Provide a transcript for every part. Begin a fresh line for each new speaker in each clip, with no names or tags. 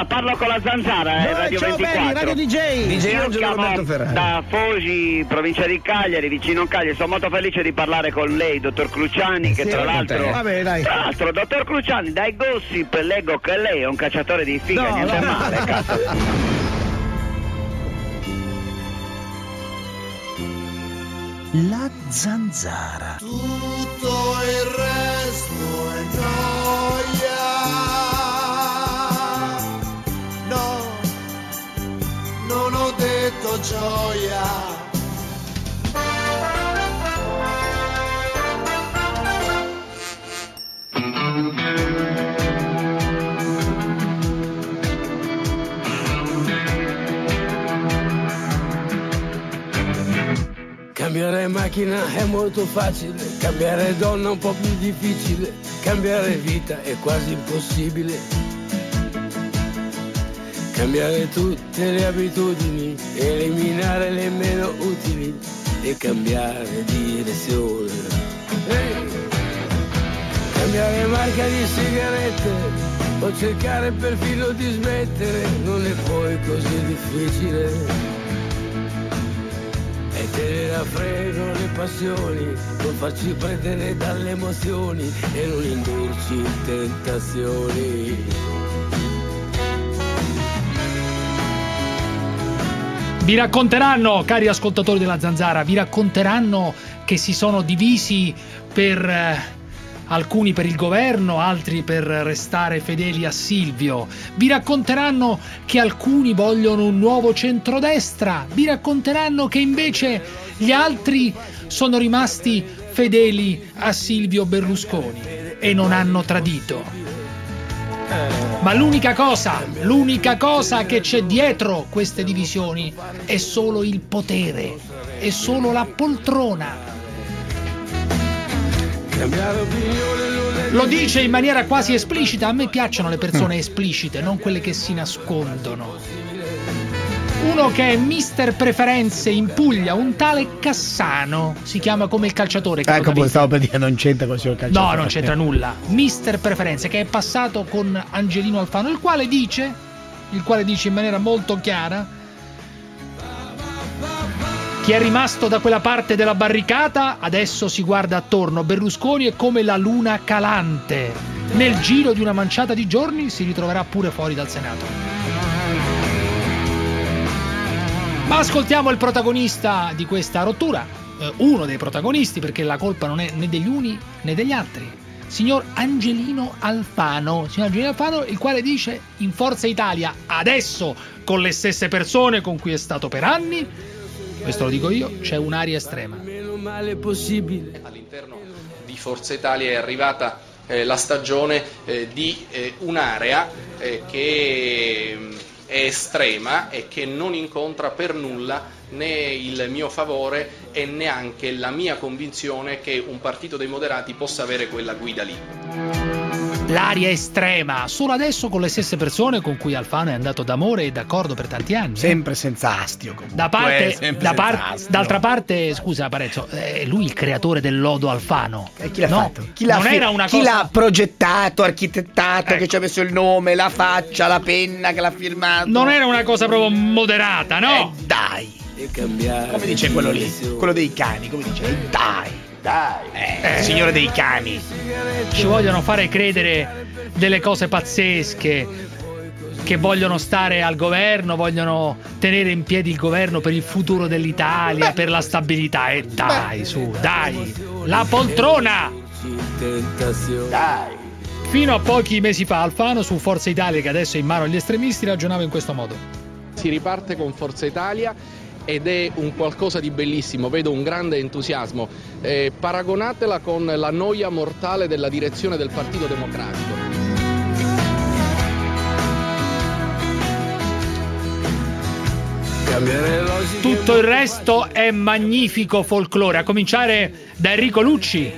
Allora, parlo con la Zanzara, eh, Radio
ciao
24.
belli, Radio DJ.
DJ
Io
Angelo
chiamo
Roberto Ferrari.
da Fogi, provincia di Cagliari, vicino a Cagliari. Sono molto felice di parlare con lei, dottor Cruciani, che
Sì,
tra l'altro...
te.
Va bene, dai.
Tra l'altro, dottor Cruciani, dai gossip leggo che lei è un cacciatore di figa,
No,
niente
no.
male, cazzo.
La zanzara.
Tutto il resto gioia.
Cambiare macchina è molto facile, cambiare donna un po' più difficile, cambiare vita è quasi impossibile. Cambiare tutte le abitudini, eliminare le meno utili e cambiare direzione. Ehi! Cambiare marca di sigarette o cercare perfino di smettere non è poi così difficile. E tenere a freno le passioni, non farci prendere dalle emozioni e non indurci in tentazioni.
Vi racconteranno, cari ascoltatori della Zanzara, vi racconteranno che si sono divisi per eh, alcuni per il governo, altri per restare fedeli a Silvio. Vi racconteranno che alcuni vogliono un nuovo centrodestra. Vi racconteranno che invece gli altri sono rimasti fedeli a Silvio Berlusconi e non hanno tradito. Ma l'unica cosa, l'unica cosa che c'è dietro queste divisioni è solo il potere, è solo la poltrona. Lo dice in maniera quasi esplicita, a me piacciono le persone esplicite, non quelle che si nascondono. Uno che è mister preferenze in Puglia, un tale Cassano, si chiama come il calciatore.
Ecco, poi stavo per dire, non c'entra con il signor calciatore.
No, non c'entra nulla. Mister Preferenze che è passato con Angelino Alfano, il quale dice, il quale dice in maniera molto chiara chi è rimasto da quella parte della barricata adesso si guarda attorno. Berlusconi è come la luna calante. Nel giro di una manciata di giorni si ritroverà pure fuori dal Senato. Ma ascoltiamo il protagonista di questa rottura, eh, uno dei protagonisti perché la colpa non è né degli uni né degli altri. Signor Angelino Alfano, signor Angelino Alfano, il quale dice in Forza Italia adesso con le stesse persone con cui è stato per anni, questo lo dico io, c'è un'aria estrema.
meno male possibile.
all'interno di Forza Italia è arrivata eh, la stagione eh, di eh, un'area eh, che mm, è estrema e che non incontra per nulla né il mio favore e neanche la mia convinzione che un partito dei moderati possa avere quella guida lì.
L'aria estrema, solo adesso con le stesse persone con cui Alfano è andato d'amore e d'accordo per tanti anni. eh.
Sempre senza astio. Comunque.
Da parte,
sempre
da
senza
par-
astio.
d'altra parte, scusa Parenzo, è lui il creatore del lodo Alfano.
E chi l'ha
No,
fatto? Chi l'ha,
non
fi-
era una
chi
cosa...
l'ha progettato, architettato,
Ecco.
che ci ha messo il nome, la faccia, la penna che l'ha firmato?
Non era una cosa proprio moderata, no?
Eh, dai.
E cambiare
Come dice quello lì? Quello dei cani, come dice? Eh, dai. Dai. Eh, il signore dei cani.
Ci vogliono fare credere delle cose pazzesche, che vogliono stare al governo, vogliono tenere in piedi il governo per il futuro dell'Italia, per la stabilità. E dai, su, dai, la poltrona!
Dai.
Fino a pochi mesi fa Alfano su Forza Italia, che adesso è in mano agli estremisti, ragionava in questo modo.
Si riparte con Forza Italia ed è un qualcosa di bellissimo, vedo un grande entusiasmo. Eh, paragonatela con la noia mortale della direzione del Partito Democratico.
Tutto il resto è magnifico folklore, a cominciare da Enrico Lucci,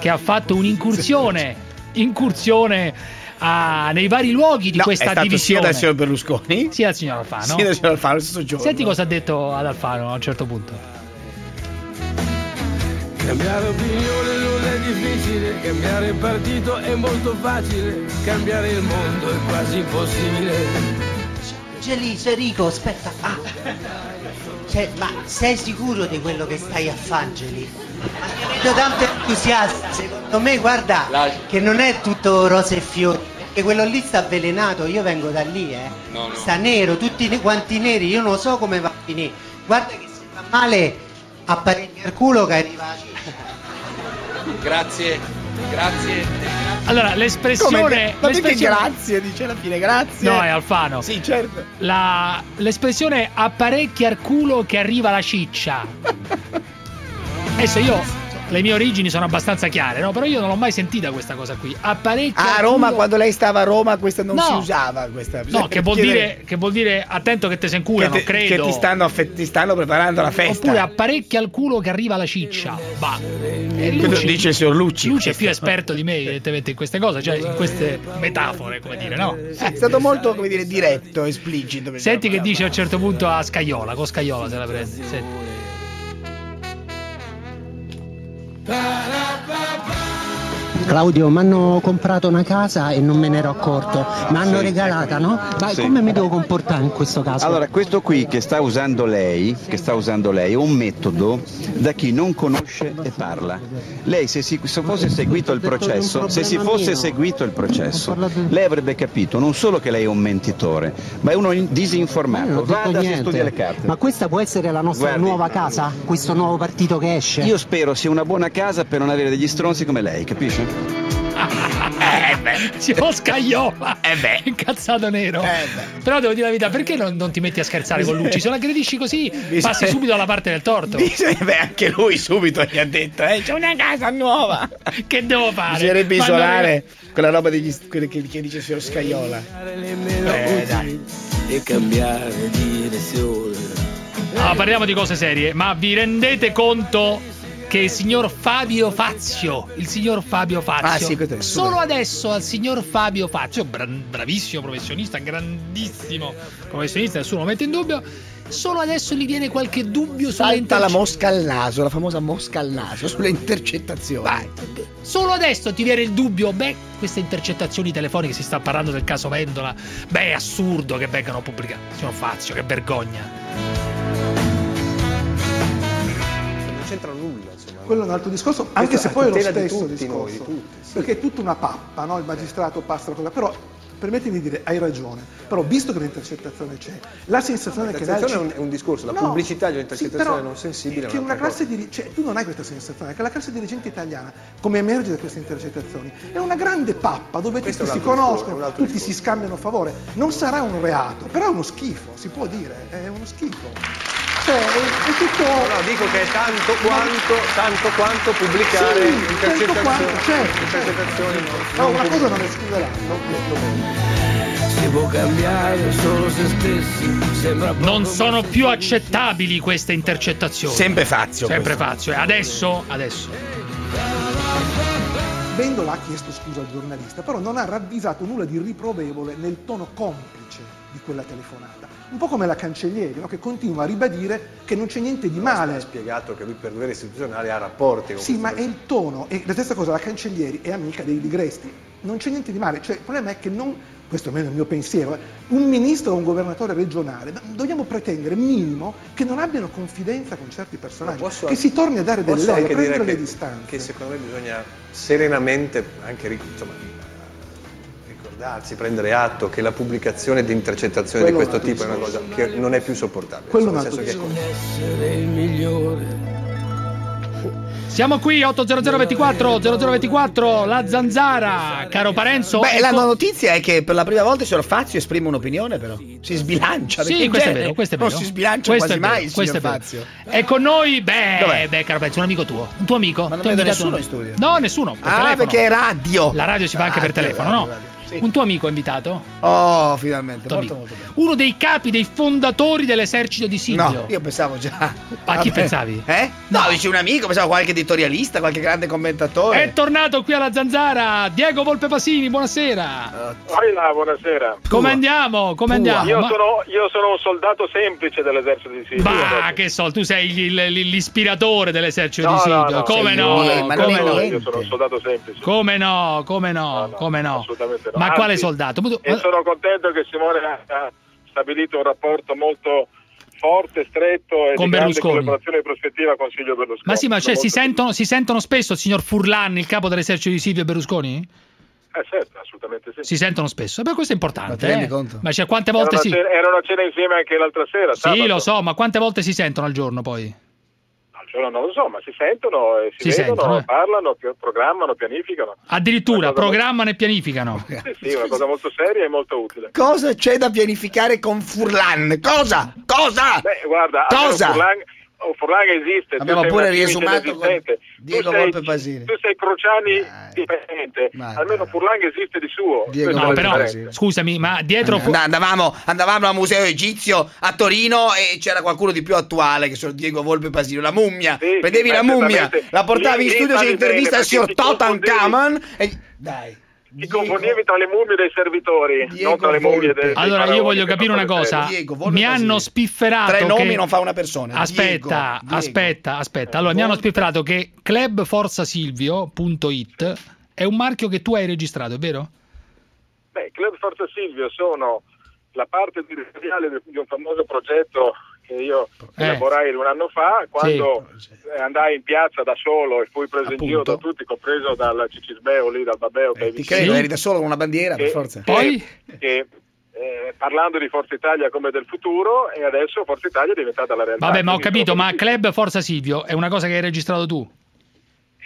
che ha fatto un'incursione, incursione a- nei vari luoghi di
No,
questa
è stato
divisione.
sia dal signor Berlusconi,
Sia al signor Alfano.
sia dal signor Alfano lo stesso giorno.
Senti cosa ha detto ad Alfano a un certo punto.
Cambiare opinione non è difficile, cambiare partito è molto facile, cambiare il mondo è quasi impossibile.
Gelisa, Rico, aspetta. Ah. Cioè, ma sei sicuro di quello che stai a fare, Geli? Ma ti vedo tanto entusiasta. Secondo me, guarda, che non è tutto rose e fiori. Perché quello lì sta avvelenato, io vengo da lì, eh.
No, no.
Sta nero, tutti quanti neri, io non so come va a finire. Guarda che se fa male apparecchia il culo che arriva la cifra.
Grazie, grazie.
Allora,
Come
l'espressione.
perché
l'espressione-
grazie, dice alla fine, grazie.
No, è Alfano.
Sì, certo.
La- l'espressione apparecchia al culo che arriva la ciccia. Adesso io. Le mie origini sono abbastanza chiare, no? Però io non l'ho mai sentita questa cosa qui. Apparecchia.
A Roma,
culo-
quando lei stava a Roma, questa non
No.
si usava. Questa.
No, che vuol, dire, che vuol dire attento che te se
che,
inculano,
te-
credo.
che ti stanno, ti stanno preparando la festa.
Oppure apparecchia al culo che arriva la ciccia.
Quello
Luci,
dice il signor Lucci.
Luci è più esperto di me, evidentemente, in queste cose, cioè in queste metafore, come dire, no?
È stato molto, come dire, diretto, esplicito.
Senti che dice a un certo punto a Scaiola, con Scaiola se la prende. Senti. da, da.
Claudio, mi hanno comprato una casa e non me ne ero accorto. Mi hanno regalata, no? Ma
Sì.
come mi devo comportare in questo caso?
Allora, questo qui che sta usando lei, che sta usando lei, è un metodo da chi non conosce e parla. Lei se, si, se fosse seguito il processo, se si fosse seguito il processo, lei avrebbe capito non solo che lei è un mentitore, ma è uno disinformato. Vada
niente.
studia le carte.
Ma questa può essere la nostra
Guardi.
nuova casa? Questo nuovo partito che esce?
Io spero sia una buona casa per non avere degli stronzi come lei, capisce?
Eh beh, siamo Scaiola.
Eh beh.
Incazzato nero.
Eh beh.
Però devo dire la verità, perché non, non ti metti a scherzare con Luci? Se lo aggredisci così,
Bisogna-
passi subito dalla parte del torto.
Beh, anche lui subito gli ha detto, eh, c'è una casa nuova.
Che devo fare?
Bisognerebbe
Quando
isolare quella roba degli, che, che dice il signor Scaiola.
le melodie e cambiare direzione.
Ah, parliamo di cose serie, ma vi rendete conto che il signor Fabio Fazio, il signor Fabio Fazio,
Ah, sì, questo è-
solo adesso al signor Fabio Fazio, bra- bravissimo professionista, grandissimo professionista, nessuno lo mette in dubbio, solo adesso gli viene qualche dubbio sulle
Salta la
intercettazioni.
mosca al naso, la famosa mosca al naso, sulle intercettazioni.
Solo adesso ti viene il dubbio, beh, queste intercettazioni telefoniche, si sta parlando del caso Vendola, beh, è assurdo che vengano pubblicate. Signor Fazio, che vergogna.
Non c'entra nulla.
Quello è un altro discorso, anche se poi è lo
tutela di
stesso
tutti
discorso.
noi, di tutti, sì.
Perché è tutta una pappa, no? Il magistrato passa la cosa. Però permettimi di dire, hai ragione. Però visto che l'intercettazione c'è, la sensazione che dà
L'intercettazione è un- è un discorso, la
No,
pubblicità di
sì,
un'intercettazione
però
non sensibile
Che una classe di, cioè, tu non hai questa sensazione, che la classe dirigente italiana, come emerge da queste intercettazioni, è una grande pappa dove
Questo
tutti si
discorso,
conoscono, tutti si scambiano favore. Non sarà un reato, però è uno schifo, si può dire, è uno schifo. Cioè, è, è tutto.
No, no, dico che è tanto quanto, tanto quanto pubblicare
Sì,
intercettazioni.
tanto quanto, certo,
intercettazioni
certo.
non-
No,
non
una cosa non.
Si può cambiare solo se stessi, sembra poco,
Non sono più accettabili queste intercettazioni.
Sempre Fazio.
Sempre
questo.
Fazio. E adesso, adesso.
Vendola ha chiesto scusa al giornalista, però non ha ravvisato nulla di riprovevole nel tono complice di quella telefonata. Un po' come la cancellieri, no? che continua a ribadire che non c'è niente di
Ha
male.
spiegato che lui per dovere istituzionale ha rapporti con
Sì, ma è
persone.
il tono, e la stessa cosa, la cancellieri è amica dei ligresti. Non c'è niente di male, cioè il problema è che non, questo almeno è il mio pensiero, eh, un ministro o un governatore regionale, ma dobbiamo pretendere minimo che non abbiano confidenza con certi personaggi,
Posso-
che si torni a dare del
posso
lei, a prendere le distanze.
che secondo me bisogna serenamente anche insomma, ricordarsi, prendere atto che la pubblicazione di intercettazioni
Quello
di questo tipo è una cosa che non è più sopportabile.
Quello
nel senso che-
può essere il migliore.
Siamo qui 80024 0024 la zanzara, caro Parenzo.
Beh, la
ecco-
notizia è che per la prima volta il signor Fazio esprime un'opinione, però. Si sbilancia.
Sì, questo è vero, questo è
Non
vero.
si sbilancia
Questo
quasi mai
questo è.
Fazio.
È con noi, beh,
Dov'è?
beh, caro Parenzo, un amico tuo, un tuo amico.
Ma non
invitato
nessuno
un-
in studio?
No, nessuno. Per
Ah,
telefono.
perché è radio.
La radio si fa anche per
Radio,
telefono, no?
Sì.
Un tuo amico è invitato?
Oh, finalmente. Molto, molto bene.
Uno dei capi, dei fondatori dell'esercito di Silvio.
No, io pensavo già.
A chi pensavi?
Eh? No, dice un amico, pensavo qualche editorialista, qualche grande commentatore.
È tornato qui alla zanzara Diego Volpe Pasini, buonasera.
Hola, buonasera.
Come andiamo? Come andiamo?
Io
Ma-
sono, io sono un soldato semplice dell'esercito di Silvio.
Bah, che so, tu sei l'ispiratore dell'esercito
No,
di
no,
Silvio.
no,
come no?
ma
come no?
Io sono un soldato semplice.
Come no? Come no?
No, no,
come no?
assolutamente no.
Ma
Anzi,
quale soldato?
E sono contento che Simone abbia stabilito un rapporto molto forte, stretto e
Con
di grande
Berlusconi.
collaborazione e prospettiva con Silvio Berlusconi.
Ma sì, ma cioè, si, sentono, si sentono spesso il signor Furlan, il capo dell'esercito di Silvio Berlusconi?
Eh certo, assolutamente sì.
Si sentono spesso. Beh, questo è importante. Eh.
conto?
Ma cioè, quante
Era
volte
una,
si.
cena, era una cena insieme anche l'altra sera.
Sì,
sabato.
lo so, ma quante volte si sentono al giorno poi?
Al giorno non lo so, ma si sentono, e si,
Si
vedono,
sentono, eh.
parlano, programmano, pianificano.
Addirittura programmano e pianificano.
Sì, sì, una cosa molto seria e molto utile.
Cosa c'è da pianificare con Furlan? Cosa? Cosa?
Beh, guarda,
Cosa?
Furlan, oh, Furlan esiste.
Abbiamo pure riesumato con. Diego
tu sei,
Volpe Basile.
Tu sei Cruciani dipendente, almeno Furlan esiste di suo.
No, però, scusami, ma dietro.
And- andavamo, andavamo al museo egizio a Torino e c'era qualcuno di più attuale che sono Diego Volpe Basile, la mummia.
Sì,
Prendevi
sì,
la mummia, la portavi in
Lì- lì
studio, c'è
bene,
al signor
ti
Tutankhamon e... Dai.
Ti confondevi tra le mummie dei servitori, non tra le mummie dei, dei
Allora, io voglio capire una cosa.
Diego, Volpe
Mi hanno spifferato.
Tre nomi
che-
non fa una persona.
Aspetta,
Diego, Diego.
aspetta, aspetta. Allora, mi hanno spifferato che clubforzasilvio.it è un marchio che tu hai registrato, è vero?
Beh, Club Forza Silvio sono la parte editoriale di di un famoso progetto che io
Eh.
elaborai un anno fa, quando eh, andai in piazza da solo e fui preso in giro da tutti, compreso dal Cicisbeo lì, dal Babeo che hai
Ti credo, eri da solo con una bandiera, per
Che-
forza.
che- che, eh, parlando di Forza Italia come del futuro e adesso Forza Italia è diventata la realtà.
Vabbè, ma ho capito, ma Club Forza Silvio è una cosa che hai registrato tu.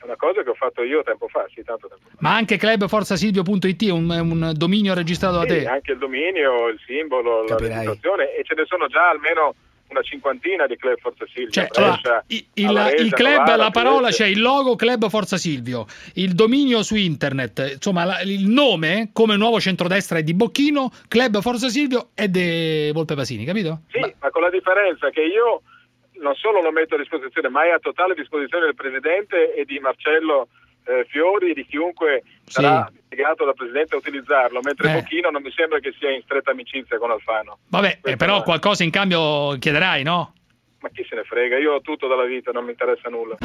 È una cosa che ho fatto io tempo fa, sì, tanto tempo fa.
Ma anche clubforzasilvio.it è un, un dominio registrato da
Sì,
te.
anche il dominio, il simbolo,
Capirai.
la registrazione e ce ne sono già almeno una cinquantina di club Forza Silvio.
Cioè,
Brescia,
il, il- il club,
Novara,
la parola c'è il logo Club Forza Silvio, il dominio su internet, insomma la- il nome come nuovo centrodestra è di Bocchino, Club Forza Silvio è di Volpe Pasini, capito?
Sì, ma con la differenza che io non solo lo metto a disposizione, ma è a totale disposizione del Presidente e di Marcello eh, Fiori di chiunque sarà legato dal Presidente a utilizzarlo, mentre
Eh.
Bocchino non mi sembra che sia in stretta amicizia con Alfano.
Vabbè, eh, però qualcosa in cambio chiederai, no?
Ma chi se ne frega, io ho tutto dalla vita, non mi interessa nulla.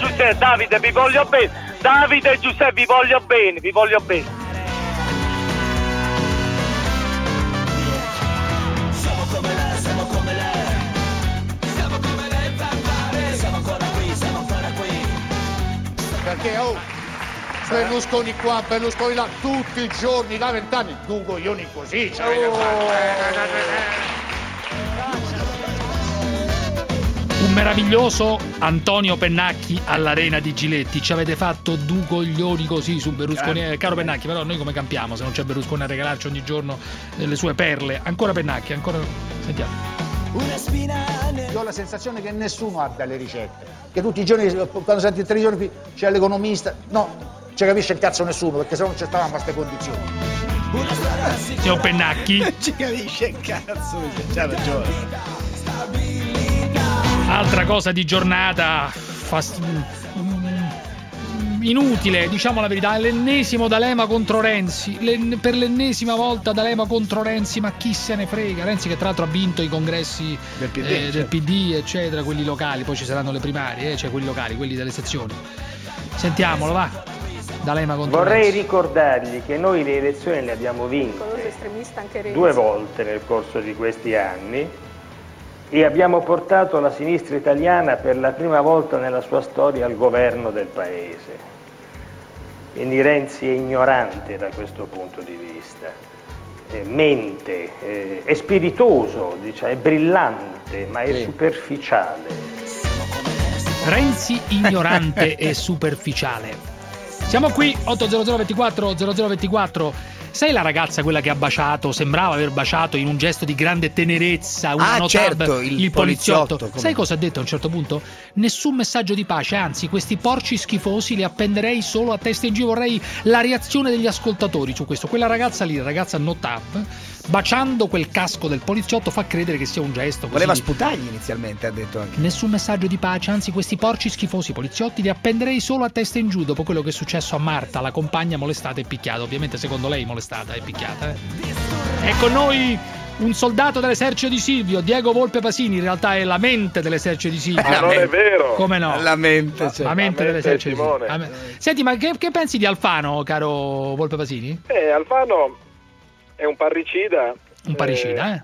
Giuseppe, Davide, vi voglio bene. Davide e Giuseppe, vi voglio bene, vi voglio bene.
Perché oh, Berlusconi qua, Berlusconi là, tutti i giorni, da vent'anni, due coglioni così, ci avete fatto. eh.
Un meraviglioso Antonio Pennacchi all'arena di Giletti. Ci avete fatto due coglioni così su Berlusconi. Eh, caro Pennacchi, però noi come campiamo se non c'è Berlusconi a regalarci ogni giorno eh, le sue perle? Ancora Pennacchi, ancora. Sentiamo.
Io ho la sensazione che nessuno ha delle ricette. Che tutti i giorni, quando senti il televisione qui, c'è l'economista. No, ci capisce il cazzo nessuno, perché se no non ci stavamo a queste condizioni.
Signor Pennacchi.
ci capisce il cazzo, c'ha ragione.
Altra cosa di giornata fast- inutile, diciamo la verità, è l'ennesimo D'Alema contro Renzi, L'en- per l'ennesima volta D'Alema contro Renzi, ma chi se ne frega? Renzi che tra l'altro ha vinto i congressi
Del PD,
eh, del
certo.
PD, eccetera, quelli locali, poi ci saranno le primarie, eh, cioè quelli locali, quelli delle sezioni. Sentiamolo, va. D'Alema contro
Vorrei
Renzi.
ricordargli che noi le elezioni le abbiamo vinte
estremista anche Renzi.
due volte nel corso di questi anni e abbiamo portato la sinistra italiana per la prima volta nella sua storia al governo del paese. Quindi Renzi è ignorante da questo punto di vista, Eh, mente, eh, è spiritoso, diciamo, è brillante, ma è superficiale.
Renzi ignorante e superficiale. Siamo qui 800 24 0024. Sai la ragazza quella che ha baciato, sembrava aver baciato in un gesto di grande tenerezza, una
Ah,
notab,
certo, il
poliziotto.
poliziotto, come
Sai
no.
cosa ha detto a un certo punto? Nessun messaggio di pace, anzi, questi porci schifosi li appenderei solo a testa in giro. Vorrei la reazione degli ascoltatori su questo. Quella ragazza lì, la ragazza notab, baciando quel casco del poliziotto fa credere che sia un gesto così.
Voleva sputargli inizialmente, ha detto anche.
Nessun messaggio di pace, anzi questi porci schifosi poliziotti li appenderei solo a testa in giù dopo quello che è successo a Marta, la compagna molestata e picchiata. Ovviamente secondo lei molestata e picchiata. Eh. È con noi un soldato dell'esercito di Silvio, Diego Volpe Pasini, in realtà è la mente dell'esercito di Silvio.
Ma non è vero.
Come no?
La mente, cioè.
La mente
La mente
dell'esercito di Silvio. Senti, ma che, che pensi di Alfano, caro Volpe Pasini?
Eh, Alfano è un parricida.
Un parricida,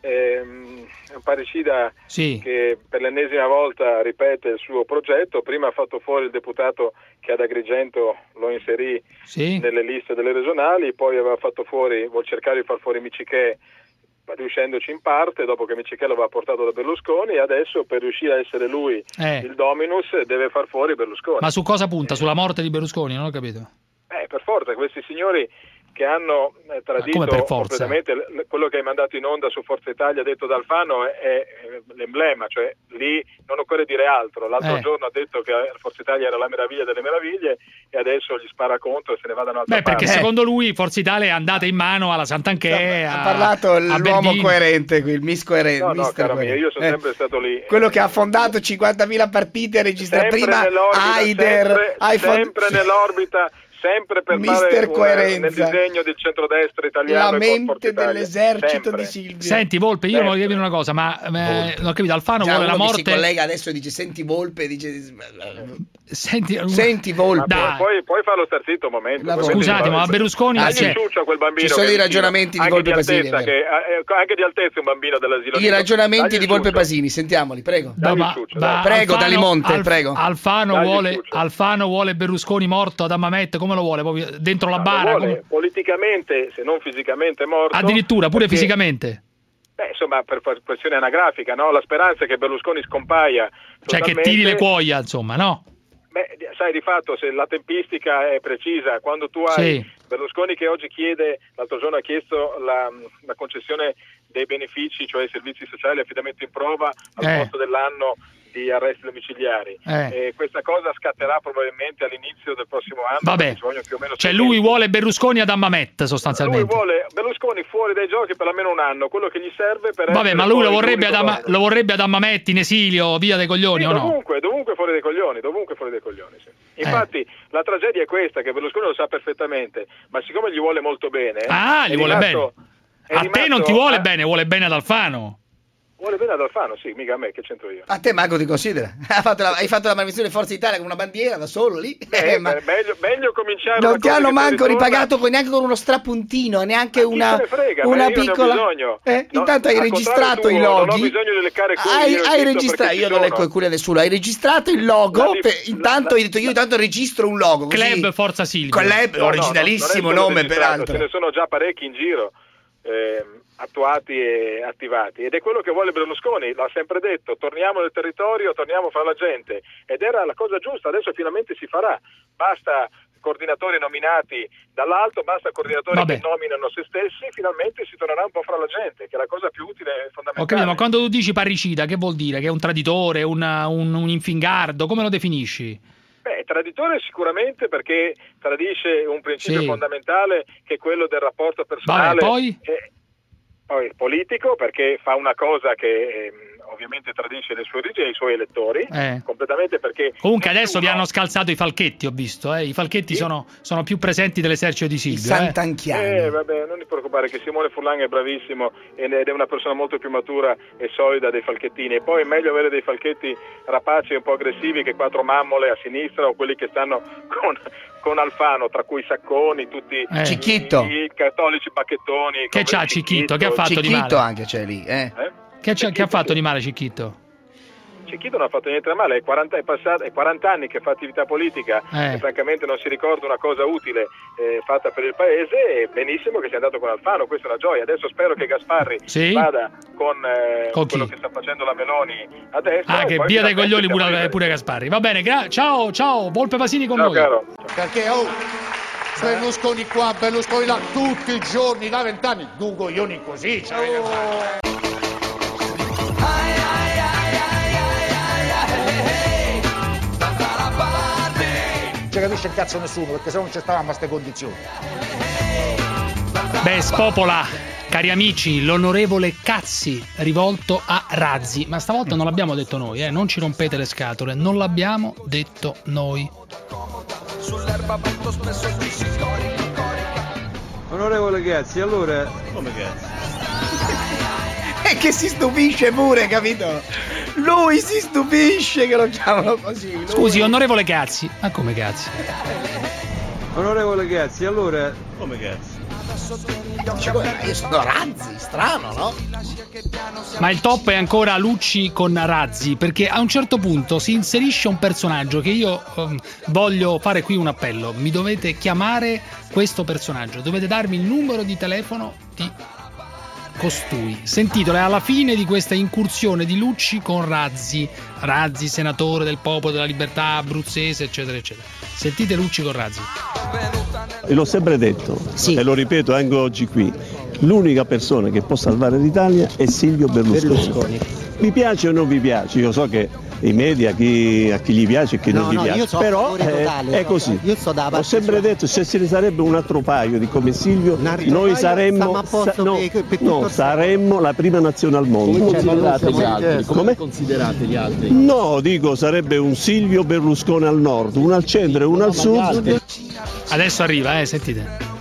eh?
ehm, È un parricida
Sì.
che per l'ennesima volta ripete il suo progetto. Prima ha fatto fuori il deputato che ad Agrigento lo inserì
Sì.
nelle liste delle regionali, poi aveva fatto fuori, vuol cercare di far fuori Micichè riuscendoci in parte, dopo che Micichè lo aveva portato da Berlusconi e adesso per riuscire a essere lui
Eh.
il dominus deve far fuori Berlusconi.
Ma su cosa punta? Sulla morte di Berlusconi? Non ho capito.
Eh, per forza, questi signori che hanno eh, tradito
come per forza?
completamente quello che hai mandato in onda su Forza Italia detto da Alfano è, è, l'emblema, cioè lì non occorre dire altro. L'altro
Eh.
giorno ha detto che Forza Italia era la meraviglia delle meraviglie e adesso gli spara contro e se ne va da un'altra
Beh, perché
parte.
secondo lui Forza Italia è andata in mano alla Sant'Anché.
Ha
a-
parlato l'uomo coerente qui, il miss coerente.
No, no, caro mio, io sono
Eh,
sempre stato lì.
Quello che ha fondato 50.000 partite registra
Sempre
prima Haider,
sempre, sempre nell'orbita, sempre per
Mister
fare un-
Coerenza.
nel disegno del centrodestra italiano
La
e
mente dell'esercito
Sempre.
di Silvio.
Senti, Volpe, io
Sempre.
voglio capire una cosa, ma eh, non ho capito, Alfano
Già
vuole la morte.
si collega adesso e dice senti Volpe, dice
Senti,
senti Volpe.
Dai.
Puoi, puoi farlo star zitto un momento. Poi
Scusate, ma Berlusconi
Dagli
c'è.
il ciuccio a quel bambino
Ci sono i ragionamenti di Volpe Pasini,
che- eh, anche di altezza un bambino dell'asilo
I ragionamenti di
il
Volpe. Pasini, sentiamoli, prego.
No, ma- ma
prego,
Alfano-
Dalimonte, prego.
Alfano
il
vuole. Alfano vuole Berlusconi morto ad Amamet, come lo vuole? Proprio dentro la
No,
bara? come-
politicamente, se non fisicamente morto.
Addirittura, pure
perché-
fisicamente.
Beh, insomma, per questione anagrafica, no? La speranza è che Berlusconi scompaia.
Cioè che
totalmente.
tiri le cuoia, insomma, no?
Beh, sai di fatto se la tempistica è precisa, quando tu hai
Sì.
Berlusconi che oggi chiede, l'altro giorno ha chiesto la, la concessione dei benefici, cioè i servizi sociali, affidamento in prova al
Eh.
posto dell'anno di arresti domiciliari.
Eh.
E questa cosa scatterà probabilmente all'inizio del prossimo anno.
Vabbè. Cioè lui vuole Berlusconi ad Amamet,
Lui
sostanzialmente.
vuole Berlusconi fuori dai giochi per almeno un anno, quello che gli serve per
Vabbè, ma lui lo vorrebbe, lo vorrebbe ad Amamet in esilio, via dei coglioni,
Sì,
o no?
dovunque, dovunque fuori dai coglioni, dovunque fuori dai coglioni. sì. Infatti la tragedia è questa, che Berlusconi lo sa perfettamente, ma siccome gli vuole molto bene...
Ah, gli vuole
rimasto- è
A te non
rimasto-
ti vuole
eh,
bene, vuole bene ad Alfano.
Vuole bene ad Alfano, sì, mica a me, che c'entro io.
A te Marco ti considera? Ha fatto la- hai fatto la manifestazione Forza Italia con una bandiera da solo lì?
Eh,
Eh, ma
beh, meglio, meglio cominciare
non ti hanno manco ripagato con, neanche con uno strapuntino, neanche una,
ne frega,
una piccola.
bisogno.
Eh,
No,
intanto hai registrato i loghi.
non ho bisogno di leccare culo,
hai,
io
hai registrato, io non lecco il culo a nessuno. Hai registrato il logo. Per- intanto
la-
hai detto io intanto registro un logo. Così.
Club Forza Silvio.
Club,
No, no,
originalissimo
solo
nome peraltro.
Ce ne sono già parecchi in giro. ehm, attuati e attivati ed è quello che vuole Berlusconi, l'ha sempre detto, torniamo nel territorio, torniamo fra la gente ed era la cosa giusta, adesso finalmente si farà, basta coordinatori nominati dall'alto, basta coordinatori
Vabbè.
che nominano se stessi, finalmente si tornerà un po' fra la gente, che è la cosa più utile e fondamentale.
capito, ma quando tu dici parricida, che vuol dire? Che è un traditore, una- un, un infingardo? Come lo definisci?
Beh, traditore sicuramente perché tradisce un principio
Sì.
fondamentale che è quello del rapporto personale.
Vabbè, poi?
E- poi politico perché fa una cosa che ehm, ovviamente tradisce le sue origini e i suoi elettori,
Eh.
completamente perché...
Comunque adesso vi hanno scalzato i falchetti, ho visto. eh. I falchetti sono, sono più presenti dell'esercito di Silvio. eh.
Eh, vabbè, non ti preoccupare che Simone Furlan è bravissimo ed è una persona molto più matura e solida dei falchettini. E poi è meglio avere dei falchetti rapaci e un po' aggressivi che quattro mammole a sinistra o quelli che stanno con, con Alfano, tra cui Sacconi, tutti
Eh.
Cicchitto.
i, i cattolici bacchettoni.
Che c'ha Cicchitto? Che ha fatto di
Cicchitto
male?
anche c'è lì, eh.
Eh?
Che, c'ha- che ha fatto di male Cicchitto?
Cicchitto non ha fatto niente di male, è 40, è passato- è 40 anni che fa attività politica
Eh.
e francamente non si ricorda una cosa utile eh, fatta per il paese e benissimo che sia andato con Alfano, questa è una gioia. Adesso spero che Gasparri
Sì?
vada con, eh,
Con
quello che sta facendo la Meloni a destra.
Ah, che via dai coglioni pure, pure Gasparri. Va bene, ciao, ciao, Volpe Pasini con
Ciao
noi.
caro.
Perché oh, Berlusconi qua, Berlusconi là, tutti i giorni da vent'anni, due coglioni così. Cioè, Non ci capisce il cazzo nessuno, perché se no non ci stavamo a queste condizioni.
Beh, spopola, cari amici, l'onorevole Cazzi rivolto a Razzi. Ma stavolta non l'abbiamo detto noi, eh? non ci rompete le scatole, non l'abbiamo detto noi.
Onorevole Gazzi, allora... Come Gazzi?
E che si stupisce pure, capito? Lui si stupisce che lo chiamano così. lui.
Scusi, onorevole Cazzi. Ma come Cazzi?
Onorevole Cazzi, allora... Come Cazzi?
Cioè, io sono Razzi, strano, no?
Ma il top è ancora Lucci con Razzi, perché a un certo punto si inserisce un personaggio che io ehm, voglio fare qui un appello. Mi dovete chiamare questo personaggio, dovete darmi il numero di telefono di costui. Sentitelo, è alla fine di questa incursione di Lucci con Razzi. Razzi, senatore del popolo della libertà abruzzese, eccetera, eccetera. Sentite Lucci con Razzi.
E l'ho sempre detto, e lo ripeto anche oggi qui, l'unica persona che può salvare l'Italia è Silvio Berlusconi. Vi piace o non vi piace? Io so che i media chi- a chi gli piace e chi
No,
non gli
no,
piace,
io so a
però eh,
totale,
è così.
io so da
Ho sempre detto se ce ne sarebbe un altro paio di come Silvio, noi saremmo,
a
sa- no,
per- per
no, saremmo la prima nazione al mondo.
Come considerate gli
altri? Come?
considerate gli altri?
No, dico sarebbe un Silvio Berlusconi al nord, uno al centro e uno al sud.
Adesso arriva, eh, sentite.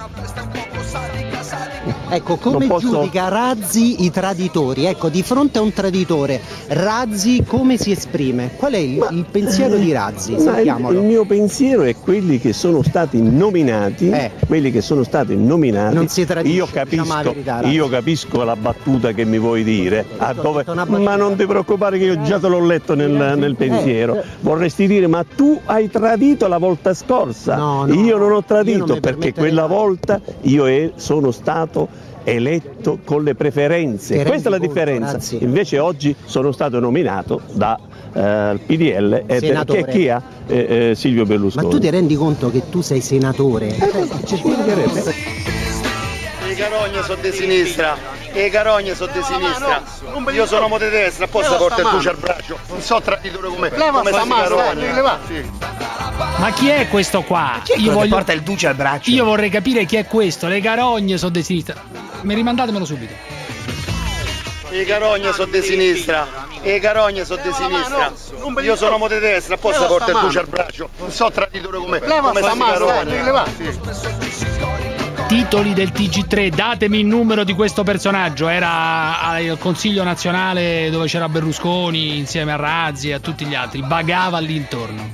Ecco, come
posso-
giudica Razzi i traditori? Ecco, di fronte a un traditore, Razzi come si esprime? Qual è il, il pensiero di Razzi?
Ma il,
Sappiamolo.
il mio pensiero è quelli che sono stati nominati, quelli che sono stati nominati.
Eh. Non si tradisce,
io
diciamo la
capisco,
verità, Razzi.
io capisco la battuta che mi vuoi dire, dove- ma non ti preoccupare che io già te l'ho letto nel, nel pensiero.
eh.
Vorresti dire, ma tu hai tradito la volta scorsa.
No, no,
io non ho tradito
non
perché quella volta io e- sono stato eletto con le preferenze. Questa è la
conto,
differenza.
Razzi?
Invece oggi sono stato nominato da eh, PDL e che chi ha? Eh, eh, Silvio Berlusconi.
Ma tu ti rendi conto che tu sei senatore?
ci spiegherebbe.
I carogne sono di sinistra, i carogne sono di sinistra. Io sono uomo di destra, posso portare il tuce al braccio. Non so traditore come come
sta
carogne.
Ma chi è questo qua?
Chi è quello che porta il duce al braccio?
Io vorrei capire chi è questo. Le carogne sono di sinistra. Mi rimandatemelo subito.
I carogne sono di sinistra, i carogne sono di sinistra. Io sono uomo di destra, posso portare il duce al braccio. Non so traditore come come
sta
carogne.
Titoli del TG3, datemi il numero di questo personaggio. Era al Consiglio nazionale dove c'era Berlusconi insieme a Razzi e a tutti gli altri. Bagava all'intorno.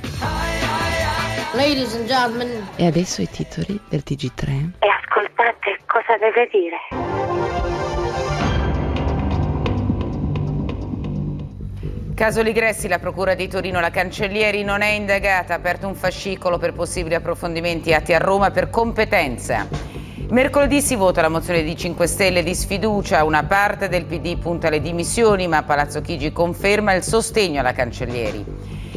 Ladies and gentlemen.
E adesso i titoli del TG3.
E ascoltate cosa deve dire.
Caso Ligressi, la Procura di Torino, la Cancellieri non è indagata, ha aperto un fascicolo per possibili approfondimenti atti a Roma per competenza. Mercoledì si vota la mozione di 5 Stelle di sfiducia, una parte del PD punta alle dimissioni, ma Palazzo Chigi conferma il sostegno alla Cancellieri.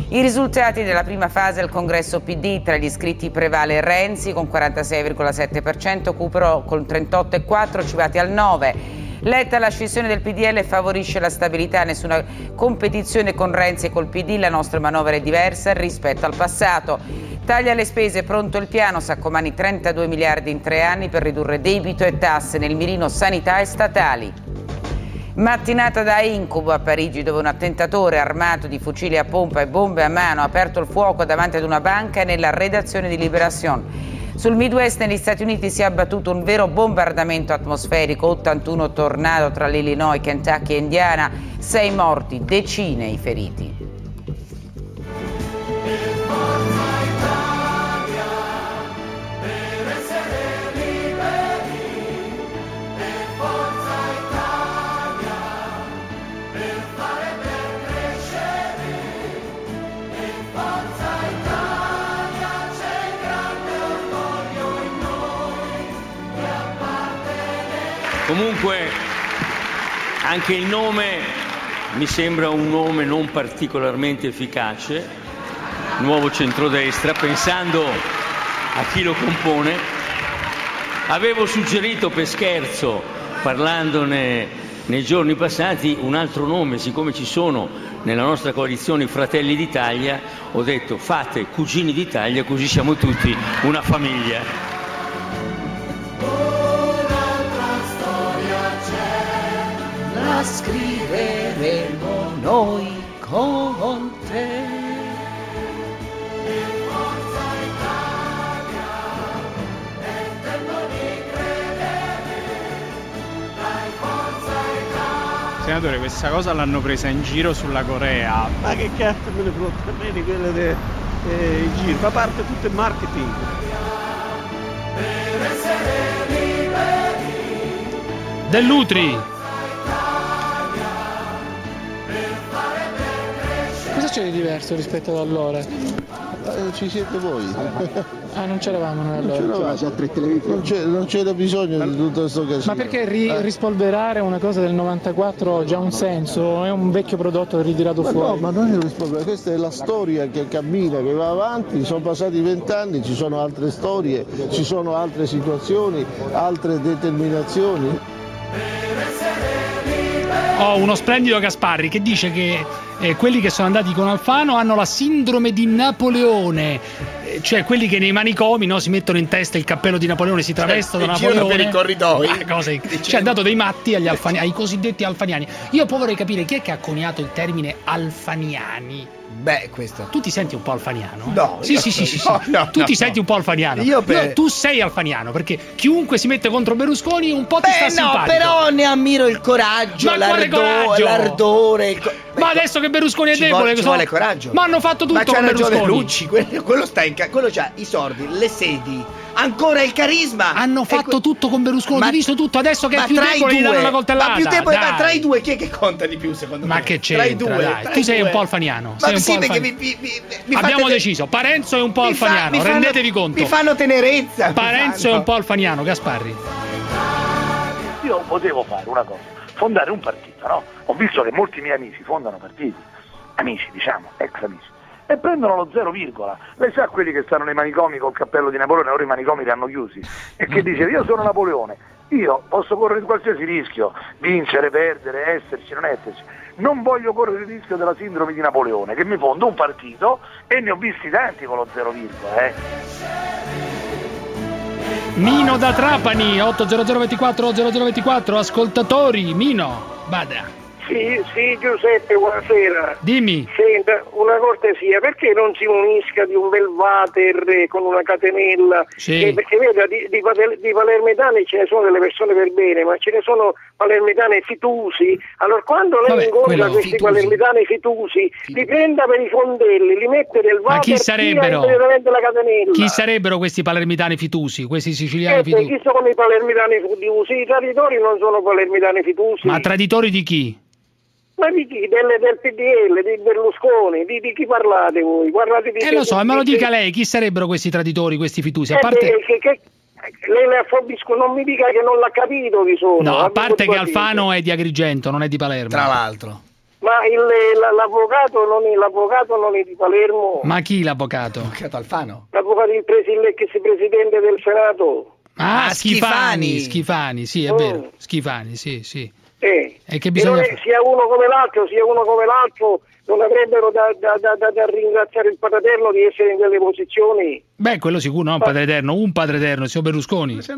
I risultati della prima fase al congresso PD tra gli iscritti prevale Renzi con 46,7%, Cupero con 38,4%, Civati al 9%. Letta la scissione del PDL favorisce la stabilità, nessuna competizione con Renzi e col PD, la nostra manovra è diversa rispetto al passato. Taglia le spese, pronto il piano, Saccomani 32 miliardi in tre anni per ridurre debito e tasse nel mirino sanità e statali. Mattinata da incubo a Parigi dove un attentatore armato di fucili a pompa e bombe a mano ha aperto il fuoco davanti ad una banca e nella redazione di Liberation. Sul Midwest negli Stati Uniti si è abbattuto un vero bombardamento atmosferico, 81 tornado tra l'Illinois, Kentucky e Indiana, 6 morti, decine i feriti.
Comunque anche il nome mi sembra un nome non particolarmente efficace, nuovo centrodestra, pensando a chi lo compone. Avevo suggerito per scherzo, parlandone nei giorni passati, un altro nome, siccome ci sono nella nostra coalizione i Fratelli d'Italia, ho detto fate Cugini d'Italia così siamo tutti una famiglia.
La scriveremo noi con te.
senatore, questa cosa l'hanno presa in giro sulla Corea.
Ma che cazzo me ne frutta a me di quelle de, eh, giro? Fa parte tutto il marketing.
Dell'Utri.
C'è di diverso rispetto ad allora?
Eh, ci siete voi.
Ah, non c'eravamo noi
Non
allora.
c'era, non c'è- non c'era bisogno di tutto questo casino.
Ma perché ri-
Eh.
rispolverare una cosa del 94 ha già un senso? È un vecchio prodotto ritirato
Ma no,
fuori.
ma non è problema, questa è la storia che cammina, che va avanti, sono passati vent'anni, ci sono altre storie, ci sono altre situazioni, altre determinazioni.
Ho uno splendido Gasparri che dice che eh, quelli che sono andati con Alfano hanno la sindrome di Napoleone, Eh, cioè quelli che nei manicomi no, si mettono in testa il cappello di Napoleone, si travestono
girano
Napoleone.
per i corridoi.
Ah, cose- Cioè, ha dato dei matti agli alfani- ai cosiddetti alfaniani. Io poi vorrei capire chi è che ha coniato il termine alfaniani.
Beh, questo.
Tu ti senti un po' alfaniano?
No,
Sì,
io-
sì, sì, sì, sì.
no, no,
tu
no,
ti
no.
senti un po' alfaniano.
Io per-
No, tu sei alfaniano perché chiunque si mette contro Berlusconi un po' ti sta
Beh, no,
simpatico.
però ne ammiro il coraggio,
Ma
l'ardo-
coraggio?
l'ardore. il co-
Ma adesso che Berlusconi è
ci
debole,
vuole, ci vuole coraggio.
Ma hanno fatto tutto
Ma
con
ragione
Berlusconi.
Lucci, quello, quello sta in ca- quello c'ha i soldi, le sedi, ancora il carisma.
Hanno fatto tutto con Berlusconi,
Ma-
ho diviso tutto, adesso che
ma
è più debole gli danno una coltellata.
Ma più debole, ma
dai.
tra i due chi è che conta di più secondo me?
Ma che
Tra i due,
dai.
tra
Tu
i
sei
due.
un po' alfaniano.
Ma
sei un
sì,
po'
perché
alfaniano.
mi, mi- mi- mi
Abbiamo
fate-
deciso, Parenzo è un po'
mi fa-
alfaniano,
mi fanno-
rendetevi conto.
Mi fanno tenerezza.
Parenzo è
fanno.
un po' alfaniano, Gasparri.
Io potevo fare una cosa, fondare un partito, no? Ho visto che molti miei amici fondano partiti, amici diciamo, ex amici, e prendono lo zero virgola. Lei sa quelli che stanno nei manicomi col cappello di Napoleone, ora i manicomi li hanno chiusi, e che dice io sono Napoleone, io posso correre qualsiasi rischio, vincere, perdere, esserci, non esserci. Non voglio correre il rischio della sindrome di Napoleone, che mi fondo un partito e ne ho visti tanti con lo zero virgola, eh.
Mino da Trapani, 80024 0024, ascoltatori, Mino, vada.
Sì, sì, Giuseppe, buonasera.
Dimmi.
Senta, una cortesia, perché non si unisca di un bel water con una catenella?
Sì.
Eh, perché veda, di, di, di palermitani ce ne sono delle persone per bene, ma ce ne sono palermitani fitusi. Allora quando lei
Vabbè,
incontra
quello-
questi
fitusi.
palermitani fitusi, li prenda per i fondelli, li mette nel
Ma
water,
chi
tira
sarebbero? Chi sarebbero questi palermitani fitusi, questi siciliani
Eh,
fitusi?
chi sono i palermitani fitusi? I traditori non sono palermitani fitusi.
Ma traditori di chi?
Ma di chi? Delle- del PDL, di Berlusconi, di, di chi parlate voi? Guardate di
Eh lo so, e me lo dica lei, chi sarebbero questi traditori, questi fitusi? A
Eh,
parte...
beh, che- che- lei le affobisco, non mi dica che non l'ha capito chi sono.
No, a
Abbiamo
parte che. Alfano è di Agrigento, non è di Palermo.
Tra l'altro.
Ma il- la- l'avvocato, non è, l'avvocato non è di Palermo,
Ma chi l'avvocato?
Avvocato Alfano.
l'avvocato il presi- l'ex presidente del Senato.
Ah,
Ah,
Schifani,
Schifani.
Schifani, sì, è
Mm.
vero. Schifani, sì, sì.
Eh.
E che
E
bisogna
è-
fare?
sia uno come l'altro, sia uno come l'altro, non avrebbero da, da- da- da- da ringraziare il Padre Eterno di essere in quelle posizioni.
Beh, quello sicuro, no, un padre eterno, un padre eterno, il signor Berlusconi.
Eh,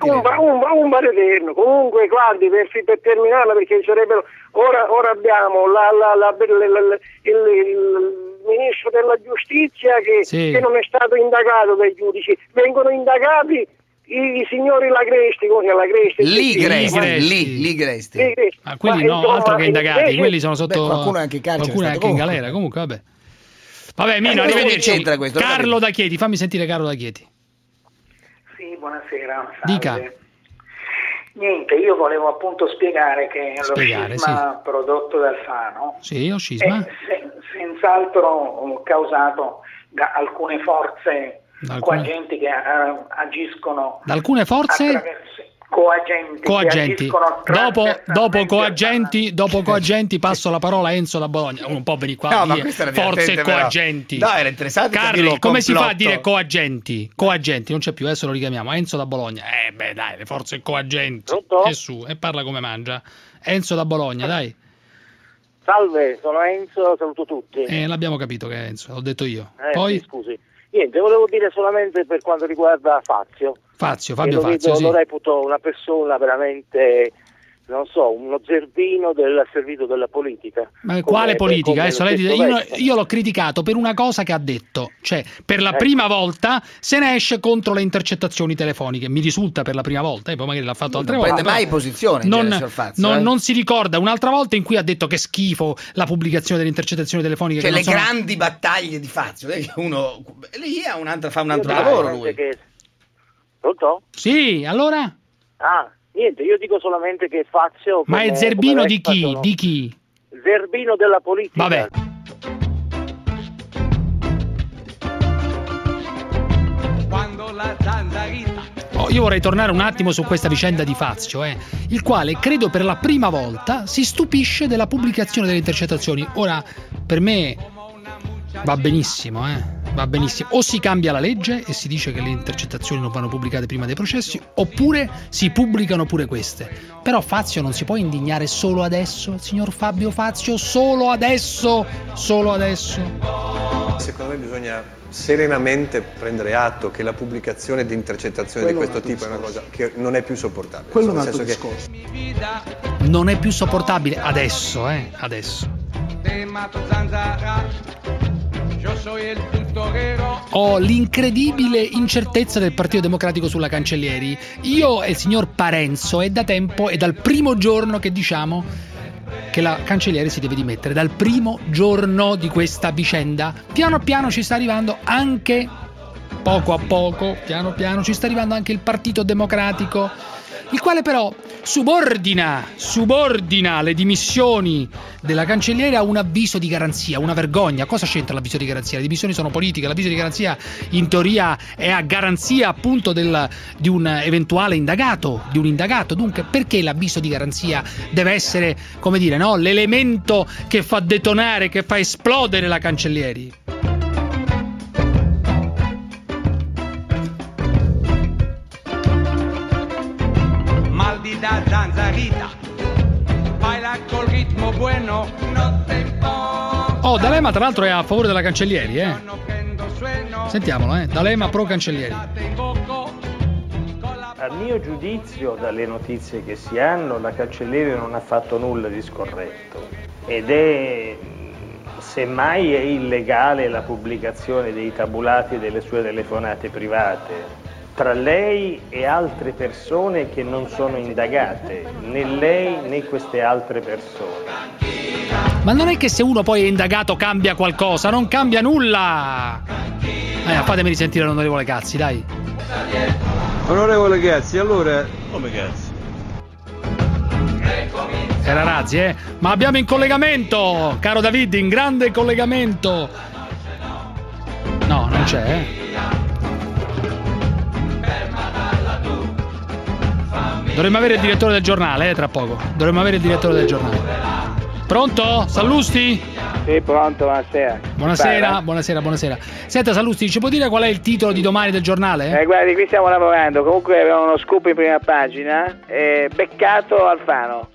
un, un, un Padre Eterno. Comunque, guardi, per, per terminarla, perché sarebbero. Ora, ora abbiamo la- la- la- la- la- la- il, il ministro della giustizia che,
Sì.
che non è stato indagato dai giudici. Vengono indagati i, i signori Lagresti, chiama Lagresti?
Ligresti,
Ligresti.
lì, ligresti.
Ligresti.
Ma quelli
Ma,
no,
insomma,
altro che indagati,
invece-
quelli sono sotto.
Beh, qualcuno è anche in carcere,
Qualcuno è anche in
stato
galera, comunque, vabbè. Vabbè, Mino,
Eh, questo
arrivederci.
questo?
Carlo da Chieti, fammi sentire Carlo da Chieti.
Sì, buonasera. salve.
Dica.
Niente, io volevo appunto spiegare che
Spiegare,
lo scisma prodotto da Alfano
Sì,
è
scisma?
se- senz'altro causato da alcune forze
alcune-
coagenti che eh, agiscono
Da alcune forze?
coagenti,
Coagenti. Dopo, dopo coagenti, dopo coagenti passo la parola a Enzo da Bologna. Un po' veni qua.
No, era
forze
divertente, però.
coagenti.
No, era interessante
Carlo, come si fa a dire coagenti? Coagenti, non c'è più, adesso lo richiamiamo. Enzo da Bologna. Eh, beh, dai, le forze coagenti. E su, e parla come mangia. Enzo da Bologna, dai.
Salve, sono Enzo, saluto tutti.
Eh, l'abbiamo capito che è Enzo, l'ho detto io.
Eh,
Poi,
sì, scusi. Niente, volevo dire solamente per quanto riguarda Fazio.
Fazio, Fabio Fazio,
vedo-
sì.
lo reputo una persona veramente
non so, uno zerbino del servizio della politica.
Ma quale
Come-
politica? Adesso lei dice- io, io l'ho criticato per una cosa che ha detto, cioè per la
Ecco.
prima volta se ne esce contro le intercettazioni telefoniche. Mi risulta per la prima volta, e poi magari l'ha fatto altre
Non
volte.
prende mai posizione in
Non,
genere, Fazio,
non-
eh.
non si ricorda un'altra volta in cui ha detto che schifo la pubblicazione delle intercettazioni telefoniche.
Cioè
che
le
non sono-
grandi battaglie di Fazio, è che uno lì ha un'altra, fa un
Io
altro
dico
lavoro lui.
che- Pronto?
Sì, allora?
Ah, niente, io dico solamente che Fazio...
Ma è zerbino di chi?
sono-
Di chi?
Zerbino della politica.
Vabbè.
Quando la zanzarita
Oh, io vorrei tornare un attimo su questa vicenda di Fazio, eh, il quale credo per la prima volta si stupisce della pubblicazione delle intercettazioni. Ora, per me va benissimo, eh, va benissimo. O si cambia la legge e si dice che le intercettazioni non vanno pubblicate prima dei processi, oppure si pubblicano pure queste. Però Fazio non si può indignare solo adesso, signor Fabio Fazio, solo adesso, solo adesso.
Secondo me bisogna serenamente prendere atto che la pubblicazione di intercettazioni
Quello
di
è
questo tipo è una cosa che non è più sopportabile.
Quello è un
Nel
altro
senso che
discorso.
Non è più sopportabile adesso, eh, adesso. Ho l'incredibile incertezza del Partito Democratico sulla Cancellieri. Io e il signor Parenzo è da tempo, è dal primo giorno che diciamo che la Cancellieri si deve dimettere, dal primo giorno di questa vicenda. Piano piano ci sta arrivando anche, poco a poco, piano piano ci sta arrivando anche il Partito Democratico, il quale però subordina, subordina le dimissioni della cancelliera a un avviso di garanzia, una vergogna. Cosa c'entra l'avviso di garanzia? Le dimissioni sono politiche, l'avviso di garanzia in teoria è a garanzia appunto del- di un eventuale indagato, di un indagato. Dunque, perché l'avviso di garanzia deve essere, come dire, no, l'elemento che fa detonare, che fa esplodere la cancellieri?
Maldita zanzarita. Baila col ritmo bueno. No te importa.
Oh, D'Alema tra l'altro è a favore della cancellieri, eh. Sentiamolo, eh. D'Alema pro cancellieri.
A mio giudizio, dalle notizie che si hanno, la cancelliere non ha fatto nulla di scorretto ed è, semmai è illegale la pubblicazione dei tabulati delle sue telefonate private tra lei e altre persone che non sono indagate, né lei né queste altre persone.
Ma non è che se uno poi è indagato cambia qualcosa, non cambia nulla. Eh, fatemi risentire l'onorevole Cazzi, dai.
Onorevole Gazzi, allora... Come Gazzi?
Era Razzi, eh? Ma abbiamo in collegamento, caro David, in grande collegamento. No, non c'è, eh? Dovremmo avere il direttore del giornale, eh, tra poco. Dovremmo avere il direttore del giornale. Pronto? Sallusti?
Sì, pronto, buonasera.
Buonasera,
Parla.
buonasera, buonasera. Senta Sallusti, ci può dire qual è il titolo di domani del giornale?
Eh, guardi, qui stiamo lavorando, comunque abbiamo uno scoop in prima pagina, eh, beccato Alfano.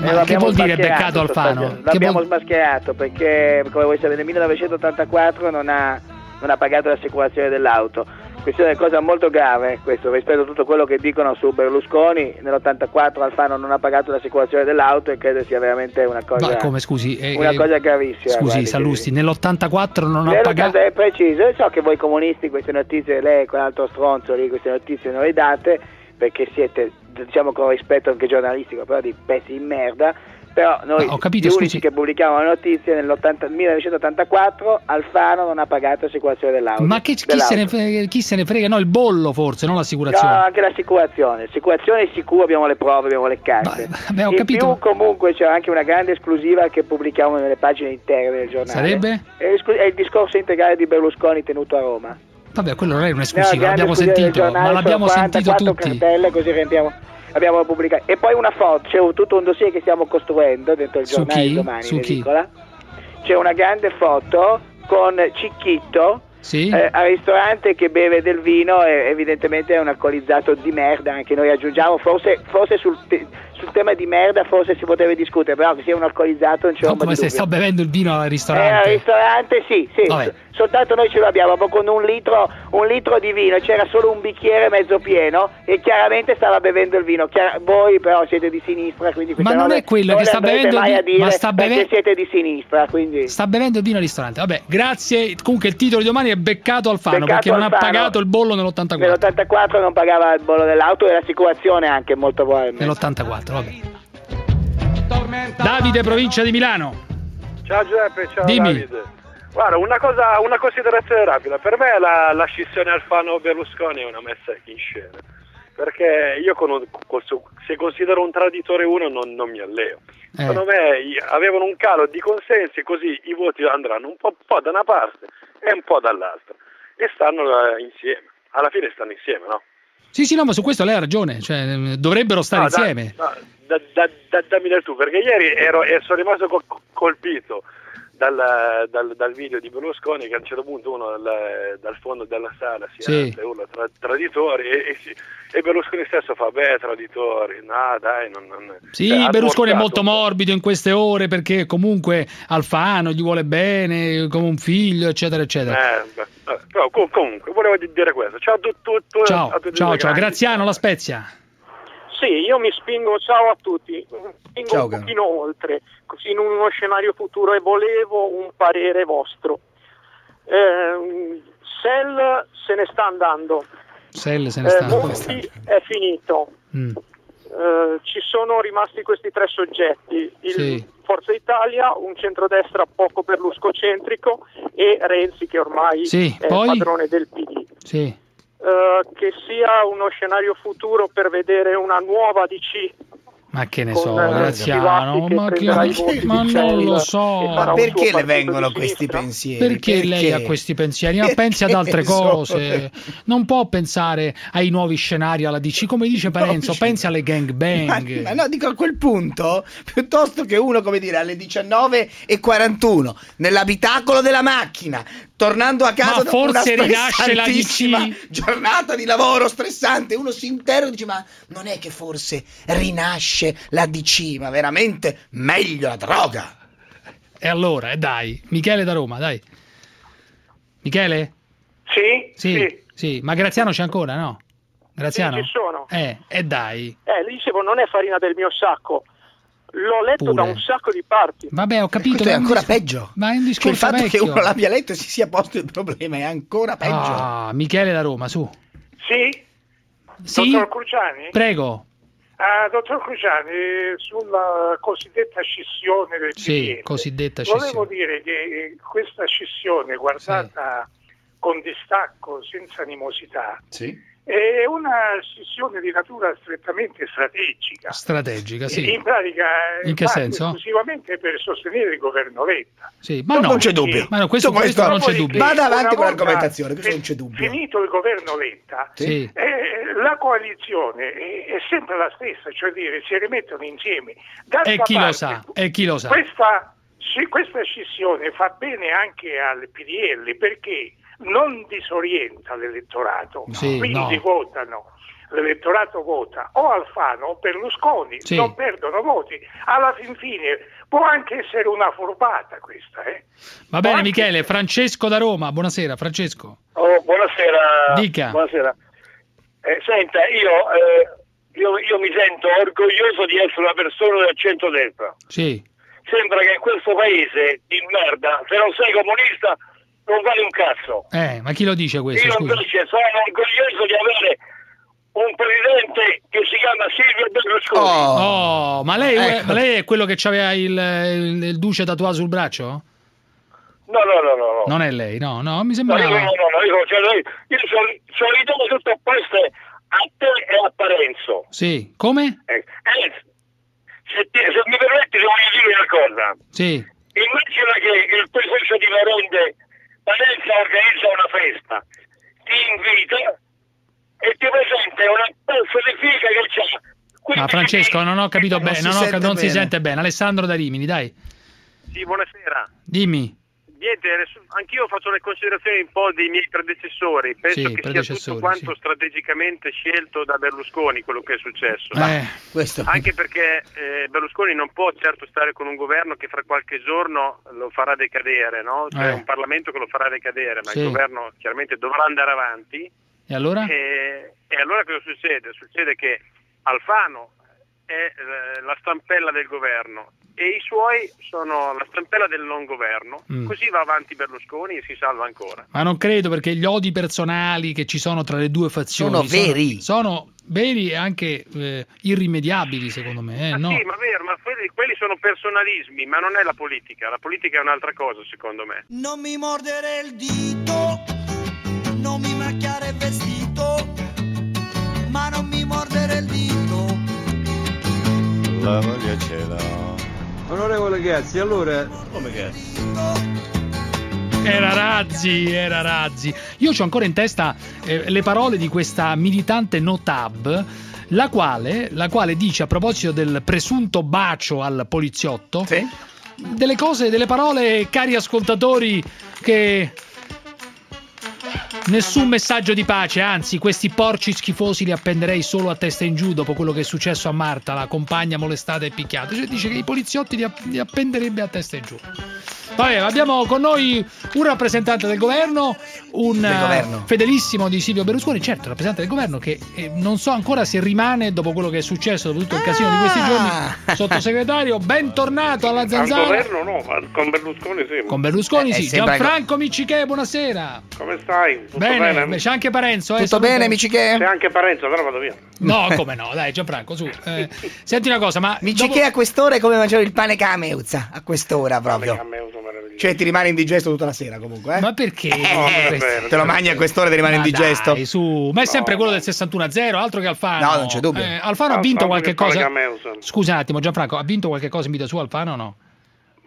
Ma
Eh,
che vuol dire beccato Alfano?
L'abbiamo
vuol-
smascherato perché, come voi sapete, nel 1984 non ha, non ha pagato l'assicurazione dell'auto. Questa è una cosa molto grave, questo, rispetto a tutto quello che dicono su Berlusconi. Nell'84 Alfano non ha pagato l'assicurazione dell'auto e credo sia veramente una cosa,
Ma come scusi? eh,
una
eh,
cosa gravissima.
Scusi,
guardi,
Sallusti, nell'84 non ha pagato.
È preciso, io so che voi comunisti queste notizie, lei e quell'altro stronzo lì, queste notizie non le date perché siete, diciamo con rispetto anche giornalistico, però di pezzi di merda. Però noi,
Ma ho capito,
gli
scusi.
unici che pubblicavano le notizie nel 1984, Alfano non ha pagato l'assicurazione dell'auto.
Ma che, chi, se ne frega, chi se ne frega? No, il bollo forse, non
No,
l'assicurazione.
anche l'assicurazione. L'assicurazione è sicuro, abbiamo le prove, abbiamo le carte.
vabbè, ho
In
capito.
più comunque c'è anche una grande esclusiva che pubblichiamo nelle pagine interne del giornale.
Sarebbe?
È il discorso integrale di Berlusconi tenuto a Roma.
Vabbè, quello non è
No,
un'esclusiva,
grande
l'abbiamo sentito, ma l'abbiamo sentito
44
tutti.
cartelle, così rendiamo, abbiamo pubblicato. E poi una foto, c'è tutto un dossier che stiamo costruendo dentro il
Su
giornale
chi?
di domani,
Su chi?
C'è una grande foto con Cicchitto
Sì?
eh, al ristorante che beve del vino e evidentemente è un alcolizzato di merda, anche noi aggiungiamo, forse, forse sul, te- sul tema di merda forse si poteva discutere, però che sia un alcolizzato non c'è ombra
come se sta bevendo il vino al
Eh,
ristorante.
al ristorante sì, sì.
Vabbè.
Soltanto noi ce l'abbiamo, proprio con un litro, un litro di vino, c'era solo un bicchiere mezzo pieno e chiaramente stava bevendo il vino. Chiar- voi però siete di sinistra, quindi
Ma non è quello
non
che sta bevendo ma sta
perché
beve-
siete di sinistra, quindi
Sta bevendo il vino al ristorante. Vabbè, grazie. Comunque il titolo di domani è beccato Alfano
Beccato
perché non ha
Alfano.
pagato il bollo nell'84.
nell'84 non pagava il bollo dell'auto e l'assicurazione anche molto probabilmente.
Nell'84, vabbè. Davide, provincia di Milano.
Ciao Giuseppe, ciao
Dimmi.
Davide. Guarda, una, cosa, una considerazione rapida. Per me la, la scissione Alfano-Berlusconi è una messa in scena. Perché io con- col suo- se considero un traditore uno non, non mi alleo.
Eh.
Secondo me avevano un calo di consensi così i voti andranno un po', un po' da una parte e un po' dall'altra. E stanno eh, insieme. Alla fine stanno insieme, no?
Sì, sì, no, ma su questo lei ha ragione. Cioè, eh, dovrebbero stare
No,
insieme.
no, da- da- da- dammi del tu, perché ieri ero, e sono rimasto col- colpito dal, dal- dal video di Berlusconi che a un certo punto uno dal, dal fondo della sala si
Sì.
e urla tra, traditori e, e si- e Berlusconi stesso fa beh traditori, no dai non... non
Sì,
cioè,
Berlusconi è molto morbido in queste ore perché comunque Alfano gli vuole bene, come un figlio, eccetera, eccetera.
Eh, beh, vabbè, però com- comunque volevo di- dire questo ciao a tu, tu- tu-
Ciao,
a tutti
ciao, ciao. Graziano, la Spezia.
Sì, io mi spingo, ciao a tutti, spingo
Ciao,
un
caro.
pochino oltre, così in uno scenario futuro e volevo un parere vostro. Eh, Sell se ne sta andando,
Selle se ne
eh,
sta.
Monti è finito,
Mm.
Eh, ci sono rimasti questi tre soggetti, il
Sì.
Forza Italia, un centrodestra poco berluscocentrico e Renzi che ormai
Sì,
è
poi?
padrone del PD.
Sì.
Eh, che sia uno scenario futuro per vedere una nuova DC
Ma che ne
con,
so,
eh,
Graziano, ma, che- ma non lo
e
so.
suo
Perché le vengono questi pensieri?
Perché, lei ha questi pensieri? Ma pensi ad altre
Perché
cose. Non può pensare ai nuovi scenari alla DC, come dice Parenzo,
cioè-
pensi alle
Ma,
gangbang.
ma no, dico a quel punto, piuttosto che uno, come dire, alle 19.41, nell'abitacolo della macchina, tornando a casa
Ma
dopo una
forse rinasce la DC?
giornata di lavoro stressante, uno si interroga e dice, ma non è che forse rinasce la DC, ma veramente meglio la droga.
E allora, eh, dai, Michele da Roma, dai. Michele?
Sì,
Sì, sì, ma Graziano c'è ancora, no? Graziano?
Sì, ci sono.
Eh, e dai.
Eh, le dicevo, non è farina del mio sacco. L'ho letto
Pure.
da un sacco di parti.
Vabbè, ho capito.
Questo è ancora
dis-
peggio.
Ma è un
Cioè,
discorso
il fatto
vecchio.
che uno l'abbia letto e si sia posto il problema è ancora peggio.
Ah, Michele da Roma, su.
Sì?
Sì?
Dottor Cruciani?
Prego.
Ah, dottor Cruciani, sulla cosiddetta scissione del
Sì, cosiddetta
Volevo
scissione.
dire che eh, questa scissione, guardata con distacco, senza animosità, è una scissione di natura strettamente strategica.
Strategica, sì.
In pratica
In che senso?
esclusivamente per sostenere il governo Letta.
Sì, ma no,
non c'è dubbio.
Ma no, questo,
questo
questo non c'è dubbio.
Vada avanti con l'argomentazione, questo non c'è dubbio.
Finito il governo Letta,
Sì.
eh, la coalizione è, è sempre la stessa, cioè dire si rimettono insieme. D'altra
E chi lo
parte,
sa? E chi lo sa?
Questa, questa scissione fa bene anche al PDL perché non disorienta l'elettorato,
Sì,
quindi
no.
votano. L'elettorato vota o Alfano o Berlusconi,
Sì.
non perdono voti. Alla fin fine può anche essere una furbata questa, eh?
Va bene, Michele. Francesco da Roma, buonasera, Francesco.
Oh, buonasera.
Dica.
Buonasera. Eh, senta, io, eh, io, io mi sento orgoglioso di essere una persona del centrodestra.
Sì.
Sembra che in questo paese di merda, se non sei comunista, non vale un cazzo.
Eh, ma chi lo dice questo?
io invece sono orgoglioso di avere un presidente che si chiama Silvio Berlusconi.
Oh, ma lei,
Ecco.
ma lei è quello che aveva il, il, il duce tatuato sul braccio?
No, no, no, no. no.
Non è lei, no, no, mi
No,
sembra...
io, no, no, no, io, cioè, io, io sono, sono idee tutte opposte a te e a Parenzo.
Sì, come?
Eh, eh, se, ti- se mi permetti, ti voglio dire una cosa.
Sì.
Immagina che il prefetto di Varende Parenzo organizza una festa, ti invita e ti presenta una figa che c'ha.
Ma Francesco, non ho capito
Non
bene,
si
non, ho- non si
bene.
sente bene. Alessandro da Rimini, dai,
Sì, buonasera.
dimmi.
Niente, anch'io faccio le considerazioni un po' dei miei predecessori. Penso
Sì,
che sia tutto quanto
sì.
strategicamente scelto da Berlusconi quello che è successo.
Eh,
Anche perché eh, Berlusconi non può certo stare con un governo che fra qualche giorno lo farà decadere, no? Cioè
Eh.
un Parlamento che lo farà decadere, ma
Sì.
il governo chiaramente dovrà andare avanti.
E allora?
E, e allora cosa succede? Succede che Alfano è eh, la stampella del governo e i suoi sono la stampella del non governo.
Mm.
Così va avanti Berlusconi e si salva ancora.
Ma non credo perché gli odi personali che ci sono tra le due fazioni
Sono veri.
Sono, veri e anche eh, irrimediabili, secondo me. eh, no?
Sì, ma vero, ma quelli, quelli sono personalismi, ma non è la politica. La politica è un'altra cosa, secondo me.
Non mi mordere il dito,
La voglia ce l'ho.
Onorevole Gazzi, allora... Come Gazzi?
Era Razzi, era Razzi. Io ho ancora in testa eh, le parole di questa militante Notab, la quale, la quale dice a proposito del presunto bacio al poliziotto delle cose, delle parole, cari ascoltatori, che Nessun messaggio di pace, anzi, questi porci schifosi li appenderei solo a testa in giù dopo quello che è successo a Marta, la compagna molestata e picchiata. Cioè, dice che i poliziotti li, app- li appenderebbe a testa in giù. Vabbè, abbiamo con noi un rappresentante del governo, un
Del
eh,
governo.
fedelissimo di Silvio Berlusconi, certo, rappresentante del governo che eh, non so ancora se rimane dopo quello che è successo, dopo tutto il casino di questi giorni. Sottosegretario, bentornato alla
Al
Zanzara.
governo no, ma con Berlusconi sì.
Con Berlusconi
Eh,
sì.
sembra-
Gianfranco Miccichè, buonasera.
Come stai? Tutto
Bene,
bene?
c'è anche Parenzo. Eh,
Tutto bene, Miciche?
C'è anche Parenzo, però vado via.
No, come no, dai Gianfranco, su. Eh, senti una cosa, ma
Miciche a quest'ora è come mangiare il pane cameuzza, a quest'ora proprio. Cioè ti rimane indigesto tutta la sera comunque, eh?
Ma perché?
Eh, te lo mangi a quest'ora e ti rimane
Ma
indigesto?
dai, su, ma è sempre quello del 61-0, altro che Alfano.
No, non c'è dubbio.
Eh, Alfano ha vinto qualche cosa.
Cameusa.
Scusa un attimo, Gianfranco, ha vinto qualche cosa in vita sua Alfano o no?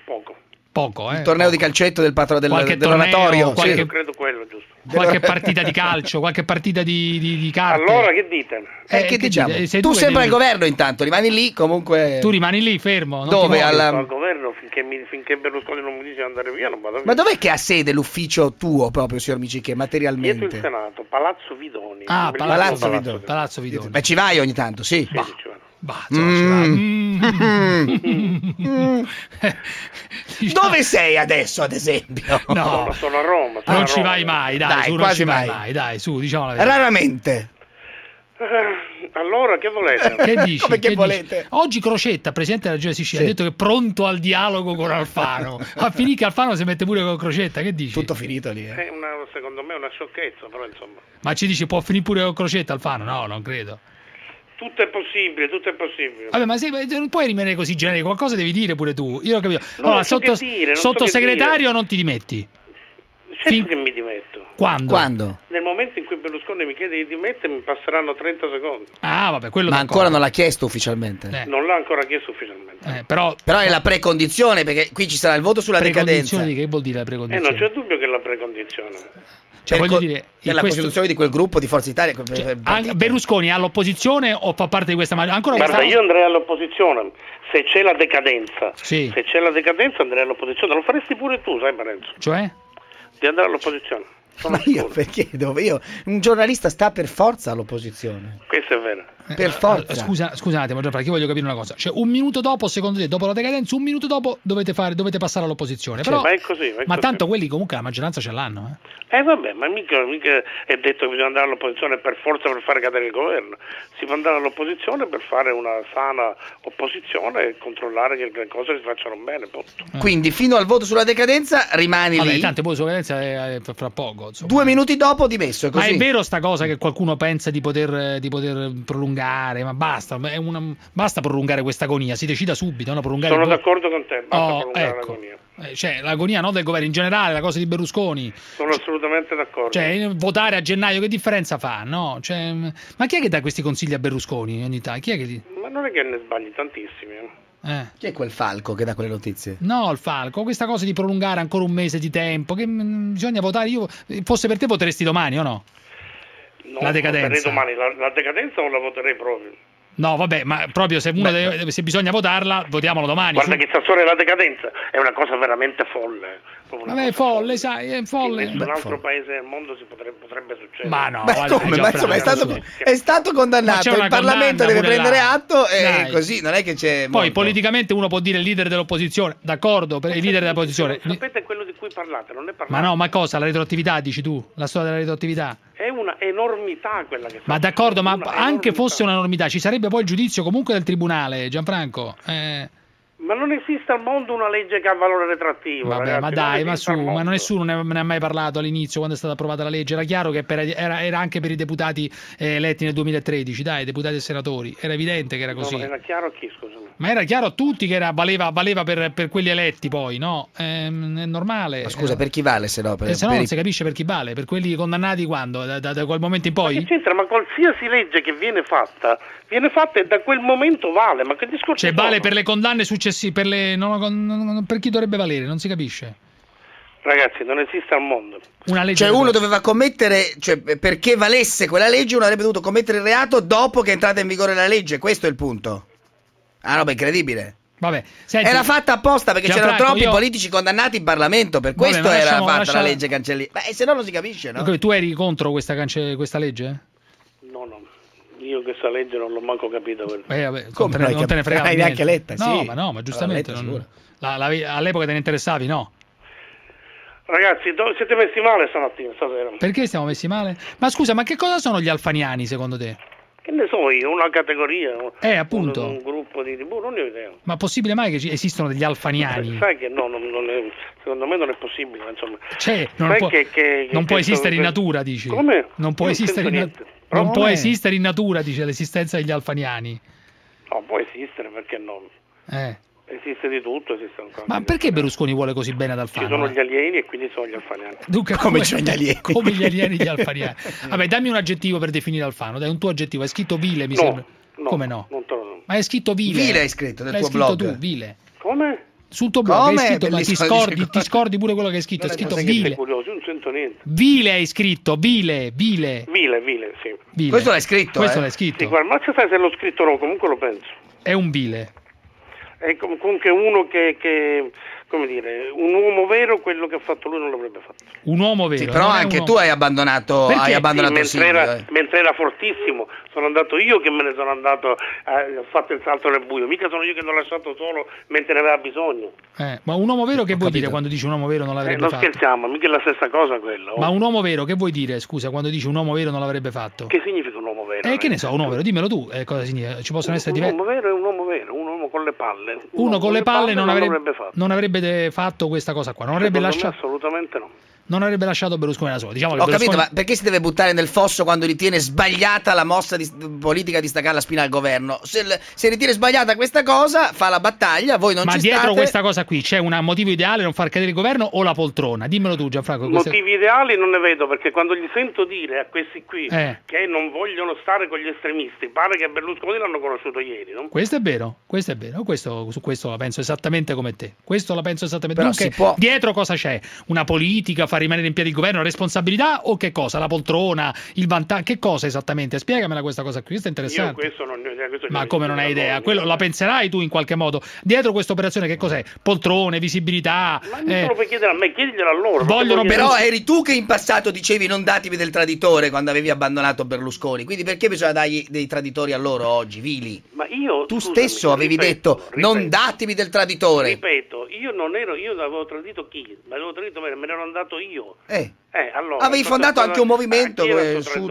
Poco.
Poco, eh.
Il torneo di calcetto del patro del,
Qualche
dell'oratorio.
torneo, qualche-
sì.
Credo quello, giusto.
Qualche partita di calcio, qualche partita di, di, di carte.
Allora che dite?
Eh,
Eh,
che
che
diciamo?
dite? Sei
tu sembra
devi-
il governo intanto, rimani lì comunque.
Tu rimani lì fermo. non
Dove? Alla-
Al governo finché, mi- finché Berlusconi non mi dice di andare via non vado via.
Ma dov'è che ha sede l'ufficio tuo proprio, signor Miciche,
Dietro il
materialmente?
Senato, Palazzo Vidoni.
Ah,
Bellissimo
Palazzo Vidoni.
Palazzo Vidoni.
Beh, ci vai ogni tanto, sì.
Sì, sì, ci vado.
Bah,
Mm.
Mm.
Dove sei adesso, ad esempio?
No,
No, sono a Roma. sono
non
a
ci
Roma.
vai mai, dai,
Dai,
su, non
quasi
ci vai
mai.
mai, dai, su, diciamo la verità.
Raramente.
Eh, Allora, che volete?
Che dici?
Come che
dici?
volete?
Oggi Crocetta, presidente della Regione Sicilia,
Sì.
ha detto che è pronto al dialogo con Alfano. A finire che Alfano si mette pure con Crocetta, che dici?
Tutto finito lì. eh.
È una, secondo me è una sciocchezza, però insomma.
Ma ci dici può finire pure con Crocetta Alfano? No, non credo.
Tutto è possibile, tutto è possibile.
Vabbè, ma se, non puoi rimanere così generico, qualcosa devi dire pure tu. Io ho capito.
Non
Allora,
so
sotto-
dire, so
sottosegretario
dire.
non ti dimetti.
Certo
fin-
che mi dimetto.
Quando?
Quando?
Nel momento in cui Berlusconi mi chiede di dimettermi passeranno 30 secondi.
Ah, vabbè, quello
Ma ancora non l'ha chiesto ufficialmente.
Eh.
Non l'ha ancora chiesto ufficialmente.
Eh, però
Però è la precondizione, perché qui ci sarà il voto sulla decadenza.
precondizione di che vuol dire la
Eh,
precondizione?
non c'è dubbio che è la precondizione.
Cioè,
Per
voglio
co-
dire,
la
questo-
costituzione di quel gruppo di Forza Italia.
Cioè, anche
partito.
Berlusconi è all'opposizione o fa parte di questa maggioranza? Ancora
Guarda,
questa-
io andrei all'opposizione. Se c'è la decadenza,
Sì.
se c'è la decadenza andrei all'opposizione. Lo faresti pure tu, sai Parenzo,
Cioè?
di andare all'opposizione. Sono
Ma io perché devo io? Un giornalista sta per forza all'opposizione.
Questo è vero.
Per forza.
Eh, Scusa, scusa attimo, Gianfranco, io voglio capire una cosa. Cioè, un minuto dopo, secondo te, dopo la decadenza, un minuto dopo dovete, fare, dovete passare all'opposizione. Però,
ma è così, ma
ma tanto quelli comunque la maggioranza ce l'hanno. Eh.
Eh vabbè, ma mica, mica è detto che bisogna andare all'opposizione per forza per fare cadere il governo. Si può andare all'opposizione per fare una sana opposizione e controllare che le cose si facciano bene. punto.
Quindi fino al voto sulla decadenza rimani
Vabbè,
lì.
tanto poi la decadenza è, è fra poco. Insomma.
Due minuti dopo dimesso, è
Ma è vero sta cosa che qualcuno pensa di poter, di poter prolungare? Ma basta, è una- basta prolungare questa agonia, si decida subito, no? Prolungare
Sono d'accordo con te, basta
Oh,
prolungare
ecco.
l'agonia.
Eh, cioè, l'agonia non del governo in generale, la cosa di Berlusconi.
Sono assolutamente d'accordo.
Cioè, votare a gennaio che differenza fa? No? Cioè, ma chi è che dà questi consigli a Berlusconi ogni tanto? Chi è che.
Ma non è che ne sbagli tantissimi. Eh.
Chi è quel falco che dà quelle notizie?
No, il Falco, questa cosa di prolungare ancora un mese di tempo, che mm, bisogna votare, io fosse per te voteresti domani o no?
No,
La decadenza.
voterei domani. La, la decadenza non la voterei proprio.
No, vabbè, ma proprio se, uno deve- se bisogna votarla, votiamolo domani.
Guarda
su-
che Sassone è la decadenza è una cosa veramente folle. Una
Vabbè,
cosa
folle, sai, è folle.
In nessun altro paese del mondo si potrebbe, potrebbe succedere.
Ma no, guarda,
come? Ma insomma, è stato, è stato
Ma
condannato.
una
Il Parlamento deve prendere
là.
atto e
Dai.
così non è che c'è.
Poi
molto.
politicamente uno può dire il leader dell'opposizione, d'accordo, per il leader dell'opposizione.
Sapete quello di cui parlate, non ne parlate.
Ma no, ma cosa? La retroattività, dici tu? La storia della retroattività?
È una enormità quella che
Ma d'accordo, ma
una
anche
enormità.
fosse un'enormità, ci sarebbe poi il giudizio comunque del tribunale, Gianfranco. Eh,
Ma non esiste al mondo una legge che ha valore retrattivo.
vabbè,
ragazzi,
ma dai, ma su, ma nessuno ne, ne ha mai parlato all'inizio quando è stata approvata la legge. Era chiaro che per- era, era anche per i deputati eh, eletti nel 2013, dai, deputati e senatori. Era evidente che era così.
no, era chiaro a chi, scusami.
Ma era chiaro a tutti che era- valeva, valeva per, per quelli eletti poi, no? Ehm, è normale.
Ma scusa,
Eh,
per chi vale se no? Per,
eh, se no non
i-
si capisce per chi vale, per quelli condannati quando? Da, da- da quel momento in
Che
poi?
c'entra? Ma qualsiasi legge che viene fatta, viene fatta e da quel momento vale. Ma che discorso
Cioè vale
sono?
per le condanne successive, per, le, non- non- non- per chi dovrebbe valere, non si capisce.
Ragazzi, non esiste al mondo.
Una legge
Cioè uno doveva commettere, cioè perché valesse quella legge uno avrebbe dovuto commettere il reato dopo che è entrata in vigore la legge, questo è il punto. Ah roba incredibile.
Vabbè, senti-
era fatta apposta perché c'erano troppi
io-
politici condannati in Parlamento, per
Vabbè,
questo
ma
era
lasciamo-
fatta
lascia-
la legge cancelliera. Ma se no non si capisce, no?
Tu eri contro questa, cance- questa legge?
Io questa legge non l'ho manco quella.
Eh, vabbè,
Come
non te ne,
non
te ne frega
l'hai
niente.
neanche letta,
No,
sì.
ma no, ma giustamente.
Letta,
non- la- la- all'epoca te ne interessavi, no?
Ragazzi, do- siete messi male stamattina, stasera.
Perché stiamo messi male? Ma scusa, ma che cosa sono gli alfaniani secondo te?
Che ne so io, una categoria. un-
Eh, appunto.
Un, un gruppo di... boh, non ne ho idea.
Ma possibile mai che ci- esistono degli alfaniani?
Sai che no, non, non è- secondo me non è possibile, insomma.
Cioè, non
Sai
può,
che- che-
non
che-
può
che-
esistere in natura, dici?
Come?
Non può
Non
esistere in natura. Non può
Come?
esistere in natura, dice l'esistenza degli alfaniani.
No, può esistere, perché no?
Eh.
Esiste di tutto, esiste ancora.
Ma perché Berlusconi vuole così bene ad
Ci
Alfano?
sono
eh?
gli alieni e quindi sono gli alfaniani.
Dunque,
Come c'è gli alieni?
Come gli alieni e gli alfaniani. Vabbè, dammi un aggettivo per definire Alfano. Dai, un tuo aggettivo. È scritto vile, mi
No,
sembra.
no,
Come no?
Non te lo.
Ma è scritto vile.
Vile hai scritto nel
L'hai
tuo
scritto
blog.
tu, vile.
Come?
Sul tuo blog
Come?
hai scritto, ma ti scordi, ti scordi pure quello che hai scritto. È
Non è
scritto vile.
curioso, io non sento niente.
Vile hai scritto, vile, vile.
Vile, vile, sì.
vile.
Questo l'hai scritto,
Questo
eh?
l'hai scritto.
Sì, guarda, ma se sai se l'ho scritto o no, comunque lo penso.
È un vile.
È com- comunque uno che, che, come dire, un uomo vero quello che ha fatto lui non l'avrebbe fatto.
Un uomo vero.
Sì, però
non
anche
un
tu hai abbandonato,
Perché?
hai abbandonato
Sì, mentre,
Silvio,
era,
eh.
mentre era fortissimo, sono andato io che me ne sono andato, eh, ho fatto il salto nel buio, mica sono io che l'ho lasciato solo mentre ne aveva bisogno.
Eh, ma un uomo vero che vuoi
capito.
dire quando dici un uomo vero non
Eh,
l'avrebbe
non
fatto?
scherziamo, mica è la stessa cosa quella. oh.
Ma un uomo vero che vuoi dire, scusa, quando dici un uomo vero non l'avrebbe fatto?
Che significa un uomo vero?
Eh, che ne so, un uomo vero, dimmelo tu, eh, cosa significa? Ci possono essere
un
diversi.
uomo vero è un uomo vero, un uomo con le palle. Un
Uno
uomo
con le palle non avrebbe,
l'avrebbe fatto.
non avrebbe de- fatto questa cosa qua, non avrebbe,
Secondo
lasciato,
assolutamente no.
Non avrebbe lasciato Berlusconi da solo. Diciamo che
Ho capito,
Berlusconi-
ma perché si deve buttare nel fosso quando ritiene sbagliata la mossa di- politica di staccare la spina al governo? Se, se ritiene sbagliata questa cosa, fa la battaglia, voi non
Ma
ci
dietro
state.
questa cosa qui c'è un motivo ideale non far cadere il governo o la poltrona? Dimmelo tu, Gianfranco. questa-
Motivi ideali non ne vedo perché quando gli sento dire a questi qui
Eh.
che non vogliono stare con gli estremisti, pare che Berlusconi l'hanno conosciuto ieri, no?
Questo è vero, questo è vero, questo- su questo la penso esattamente come te. Questo la penso esattamente.
Però
Dunque,
si può-
dietro cosa c'è? Una politica, far rimanere in piedi il governo, responsabilità o che cosa? La poltrona, il vantaggio, che cosa esattamente? Spiegamela questa cosa qui, questo è
Io
interessante.
questo non ne ho idea. questo
Ma come non hai idea? Quello la penserai tu in qualche modo. Dietro questa operazione che cos'è? Poltrone, visibilità.
Ma non
eh,
te lo puoi chiedere a me, chiediglielo a loro.
Vogliono
Però eri tu che in passato dicevi non datemi del traditore quando avevi abbandonato Berlusconi. Quindi perché bisogna dargli dei traditori a loro oggi, vili?
Ma io
Tu
scusami,
stesso avevi
ripeto,
detto non
ripeto,
datemi del traditore.
Ripeto, io non ero, io avevo tradito chi? Me l'avevo tradito me, me ne ero andato io.
Eh.
Eh, allora,
Avevi fondato anche un movimento,
traditore?
Sud-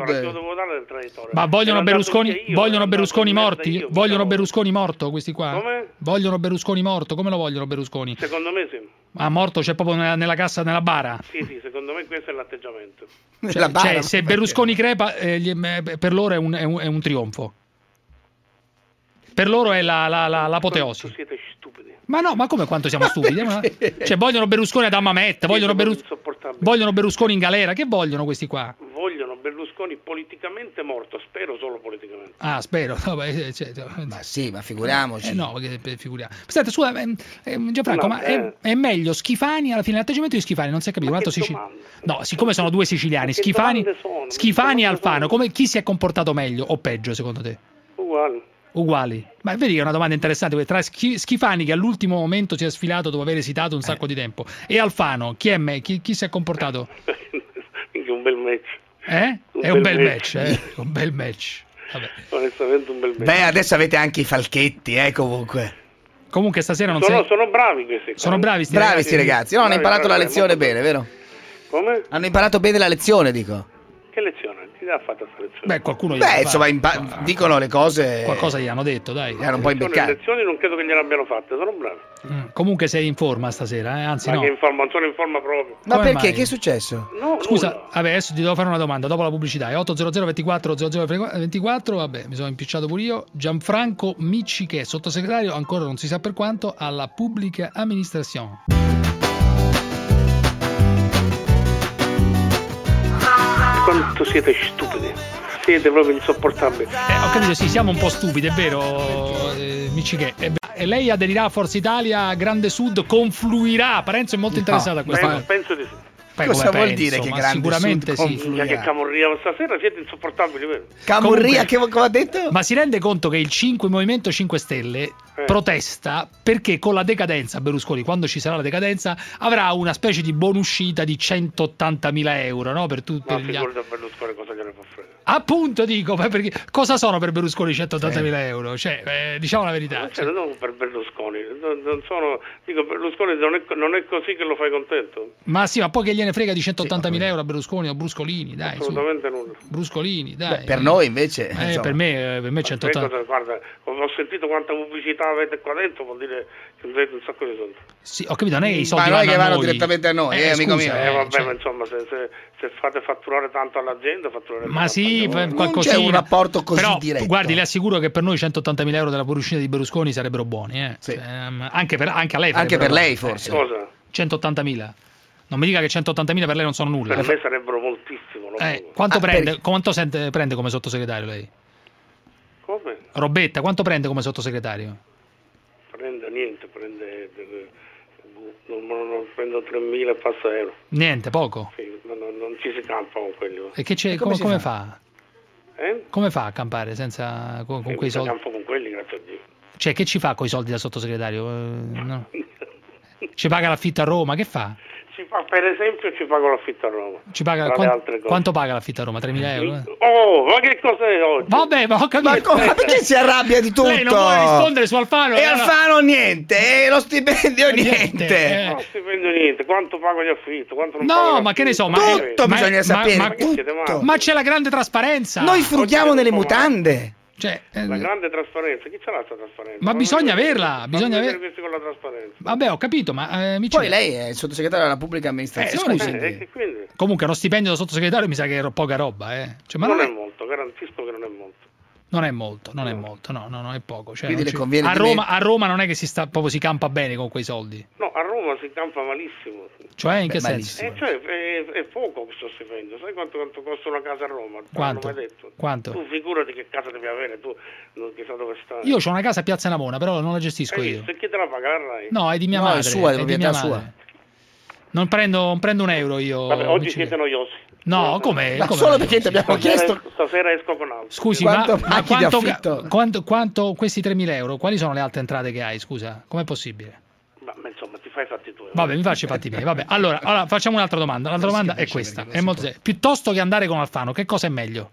io?
Ma vogliono Berlusconi,
io,
vogliono Berlusconi morti?
io,
Vogliono Berlusconi morto questi qua?
Come?
Vogliono Berlusconi morto? Come lo vogliono Berlusconi?
Secondo me sì.
Ah, morto c'è proprio nella, nella cassa, nella bara.
Sì, sì, secondo me questo è l'atteggiamento.
Cioè,
bara,
cioè, se
perché?
Berlusconi crepa, eh, gli- eh, per loro è un, è un- è un trionfo. Per loro è la- la- la- l'apoteosi.
Tu siete stupidi.
Ma no, ma come quanto siamo stupidi? Ma- Cioè, vogliono Berlusconi ad Amamet, vogliono, Berlus- vogliono Berlusconi in galera. Che vogliono questi qua?
Vogliono Berlusconi politicamente morto, spero solo politicamente.
Ah, spero. No, beh, cioè,
Ma sì, ma figuriamoci.
Eh no, che- che figuriamo. Senta, scusa, ehm, Gianfranco,
No,
ma è,
eh.
è meglio Schifani alla fine? L'atteggiamento di Schifani, non si è capito. Un
Ma
altro
che
siciliano.
domande?
No, siccome sono due siciliani, Schifani? Schifani e Alfano,
sono?
come, chi si è comportato meglio o peggio secondo te?
Uguale.
Uguali. Ma vedi che è una domanda interessante. Tra Schi- Schifani, che all'ultimo momento si è sfilato dopo aver esitato un sacco di tempo, e Alfano, chi è me? Chi, chi si è comportato?
Un bel match.
Eh?
Un
è un
bel
bel
match.
match, eh? un bel match. Vabbè.
Onestamente un bel match.
Beh, adesso avete anche i falchetti, eh, comunque.
Comunque stasera non
sono,
sei...
sono bravi questi.
Sono bravi sti
Bravi
ragazzi.
sti ragazzi. No, hanno
Bravi,
imparato la
bravi,
lezione
molto
bene, vero?
Come?
Hanno imparato bene la lezione, dico.
Che lezione? Chi l'ha fatta questa lezione?
Beh, qualcuno gli
Beh,
ha
insomma,
fatto.
impa- dicono le cose.
Qualcosa gli hanno detto, dai.
Erano un po'
Lezioni,
imbeccati.
lezioni non credo che gliel'abbiano fatte, sono bravi.
Mm, Comunque sei in forma stasera, eh? anzi
Ma
no.
che in forma, sono in forma proprio.
Ma
Come
perché?
mai?
Che è successo?
No,
Scusa,
nulla.
vabbè, adesso ti devo fare una domanda dopo la pubblicità. È 800 24 00 24, vabbè, mi sono impicciato pure io. Gianfranco Micci, che è sottosegretario, ancora non si sa per quanto, alla pubblica amministrazione.
Quanto siete stupidi. Siete proprio insopportabili.
Eh, ho capito, sì, siamo un po' stupidi, è vero, eh, Micci che. E, e lei aderirà a Forza Italia, Grande Sud, confluirà. Parenzo è molto interessato a questa
Penso, penso di sì.
Poi
Cosa vuol
penso,
dire che
ma
Grande
sicuramente
Sud
sì.
confluirà?
Che camorria stasera siete insopportabili, vero?
Camurria,
Comunque-
che come ha detto?
Ma si rende conto che il 5 Movimento 5 Stelle
Eh.
protesta perché con la decadenza Berlusconi, quando ci sarà la decadenza, avrà una specie di buonuscita di 180.000 euro no? per tutti
Ma
gli
figurati a Berlusconi cosa gliene fa frega.
Appunto dico, ma perché, cosa sono per Berlusconi 180.000 euro? Cioè, eh, diciamo la verità.
Cioè, non per Berlusconi, non, non sono, dico Berlusconi non è, non è così che lo fai contento,
Ma sì, ma poi che gliene frega di 180.000 euro a Berlusconi o Bruscolini, dai, su.
assolutamente nulla.
Bruscolini, dai.
Beh, per noi invece.
Eh,
insomma.
per me, eh, per me
Sai
180.
cosa- guarda, ho sentito quanta pubblicità avete qua dentro, vuol dire che avete un sacco di soldi.
Sì, ho capito, non è che i
Ma
soldi
è
vanno
che vanno
noi.
direttamente a noi, eh, amico
scusa,
mio.
Eh,
eh,
vabbè,
cioè-
ma insomma, se, se, se fate fatturare tanto all'azienda, fatturare
Ma sì,
anche a voi.
per qualcosina.
c'è un rapporto così
Però,
diretto.
Guardi, le assicuro che per noi 180.000 euro della buonuscita di Berlusconi sarebbero buoni. Eh.
Sì.
Cioè, ehm, anche, per, anche a lei.
Anche per lei, forse.
Cosa?
180.000. Non mi dica che 180.000 per lei non sono nulla.
Per me sarebbero moltissimo, lo
Eh,
so.
quanto
Ah,
prende,
perché?
quanto sente- prende come sottosegretario lei?
Come?
Robetta, quanto prende come sottosegretario?
Prende niente, prende... Non, non, non prendo 3.000 e passa euro.
Niente, poco.
Sì, non, non- ci si campa con quelli.
E che c'è,
E come
come,
fa?
fa?
Eh?
Come fa a campare senza, con, con
Eh,
quei soldi?
campo con quelli, grazie a Dio.
Cioè, che ci fa con i soldi da sottosegretario? Eh, no. Ci paga l'affitto a Roma? Che fa?
Ci fa, per esempio ci pago l'affitto a Roma.
Ci paga,
Tra le
quan-
altre cose.
quanto paga l'affitto a Roma? 3.000 euro? eh?
Oh, ma che cos'è oggi?
Vabbè, ma ho capito.
ma perché si arrabbia di tutto?
Lei non vuole rispondere su Alfano?
E
allora-
Alfano niente, e lo stipendio
Niente,
niente.
eh.
Non stipendio niente, quanto pago gli affitto? Quanto non
No,
pago
ma che ne so, ma?
Tutto
ma-
bisogna
ma-
sapere,
Ma,
Ma
c'è la grande trasparenza.
Noi frughiamo nelle mutande.
Cioè, eh,
La grande trasparenza, chi ce l'ha questa trasparenza?
Ma
Fammi
bisogna
vedere-
averla, bisogna
vedere
aver-
questi con la trasparenza.
vabbè, ho capito, ma eh, mi
Poi lei è il sottosegretario della pubblica amministrazione.
Eh, scusi.
Eh, quindi
Comunque, uno stipendio da sottosegretario mi sa che è poca roba, eh. Cioè, ma
non,
non,
è
è,
molto, garantisco che non è molto.
Non è molto, non è molto, no, no, no, è poco. Cioè,
Quindi
non
le
ci-
conviene
a, Roma, a Roma non è che si sta proprio si campa bene con quei soldi.
No, a Roma si campa malissimo.
Cioè, in
Beh,
che senso?
malissimo.
Eh, cioè, è, è poco questo stipendio. Sai quanto, quanto costa una casa a Roma?
Quanto?
l'hanno mai detto?
Quanto?
Tu figurati che casa devi avere, tu non chissà dove stai.
Io ho una casa a Piazza Navona, però non la gestisco
Hai
io.
visto? E chi te la paga? la Rai?
No, è di mia
No, è
madre.
sua, è
di
proprietà
mia
sua.
madre. Non prendo, non prendo un euro io.
Vabbè, oggi siete noiosi.
No, come?
Ma
come-
solo perché ti abbiamo
Stasera,
chiesto
stasera esco con altro.
Scusi,
Quanto
ma, ma quanto, quanto, quanto questi 3.000 euro, quali sono le altre entrate che hai? Scusa, com'è possibile?
Ma, ma insomma, ti fai i fatti tuoi.
Vabbè, mi faccio i fatti miei. Vabbè, allora, allora facciamo un'altra domanda. L'altra domanda è questa: è molto seria. Piuttosto che andare con Alfano, che cosa è meglio?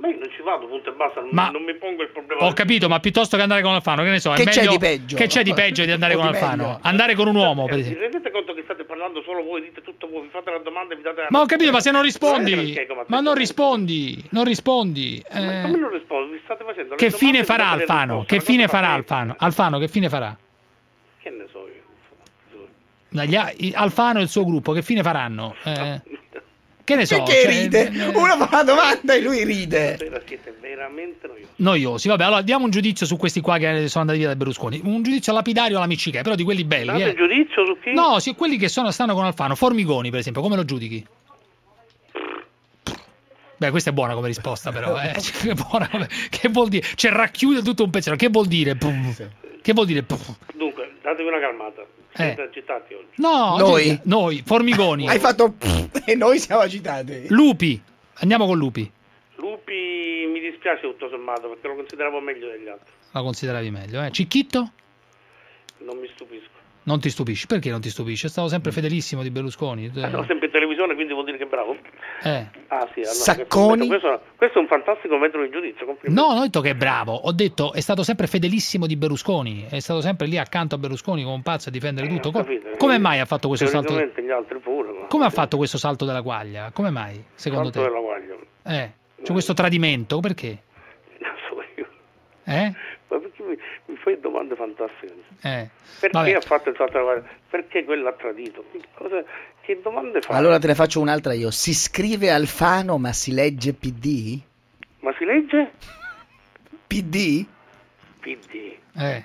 Ma io non ci vado, punto e basta. Non,
Ma-
non mi pongo il problema.
Ho capito, ma piuttosto che andare con Alfano, che ne so, è
Che c'è
meglio-
di peggio?
Che c'è di peggio di andare con
di
Alfano?
meglio?
Andare con un uomo, per
Eh, Vi
esempio.
rendete conto che state parlando solo voi, dite tutto voi, vi fate la domanda e vi date la
Ma ho capito, ma se non rispondi,
Perché, come
ma non rispondi, non rispondi.
Ma
eh,
come non rispondo? Vi state facendo
che fine
vi
farà Alfano? Che fine farà. Alfano? Alfano, che fine farà?
Che ne so io.
Alfano e il suo gruppo, che fine faranno? Eh, che ne so?
Perché
cioè,
ride?
eh,
Uno fa la domanda e lui ride.
Siete veramente noiosi.
Noiosi, vabbè, allora diamo un giudizio su questi qua che sono andati via da Berlusconi. Un giudizio lapidario alla Micciche, però di quelli belli.
Date
eh.
il giudizio su chi?
No, sì, quelli che sono, stanno con Alfano. Formigoni, per esempio, come lo giudichi? Beh, questa è buona come risposta, però. Eh. Cioè, Che, buona come- che vuol dire? Cioè, racchiude tutto un pensiero. Che vuol dire? Che vuol dire?
Dunque, datevi una calmata.
Eh.
Siete agitati oggi.
No,
Noi?
noi, Formigoni,
Hai fatto e noi siamo agitati.
Lupi. Andiamo con Lupi.
Lupi, mi dispiace dispiace tutto sommato perché lo consideravo meglio degli altri.
La consideravi meglio, eh? Cicchitto?
Non mi stupisco.
Non ti stupisci? Perché non ti stupisci? È stato sempre fedelissimo di Berlusconi.
Eh, Sono sempre in televisione, quindi vuol dire che è bravo.
Eh.
Ah, sì, allora,
Sacconi?
Questo, questo è un fantastico metro di giudizio. complimenti.
No, non ho detto che è bravo, ho detto è stato sempre fedelissimo di Berlusconi, è stato sempre lì accanto a Berlusconi come un pazzo a difendere tutto.
ho
Co-
capito.
come mai ha fatto questo salto?
Pure. ma-
Come ha fatto questo salto della quaglia? Come mai, secondo
Salto
te?
della guaglia.
Eh, c'è questo tradimento, perché?
Non so io.
Eh?
Ma perché mi, mi fai domande fantastiche?
Eh.
Perché
Vabbè.
ha fatto il salto? Perché quello ha tradito? Che, cosa- che domande fa?
Allora te ne faccio un'altra io. Si scrive Alfano ma si legge PD?
Ma si legge?
PD?
PD.
Eh.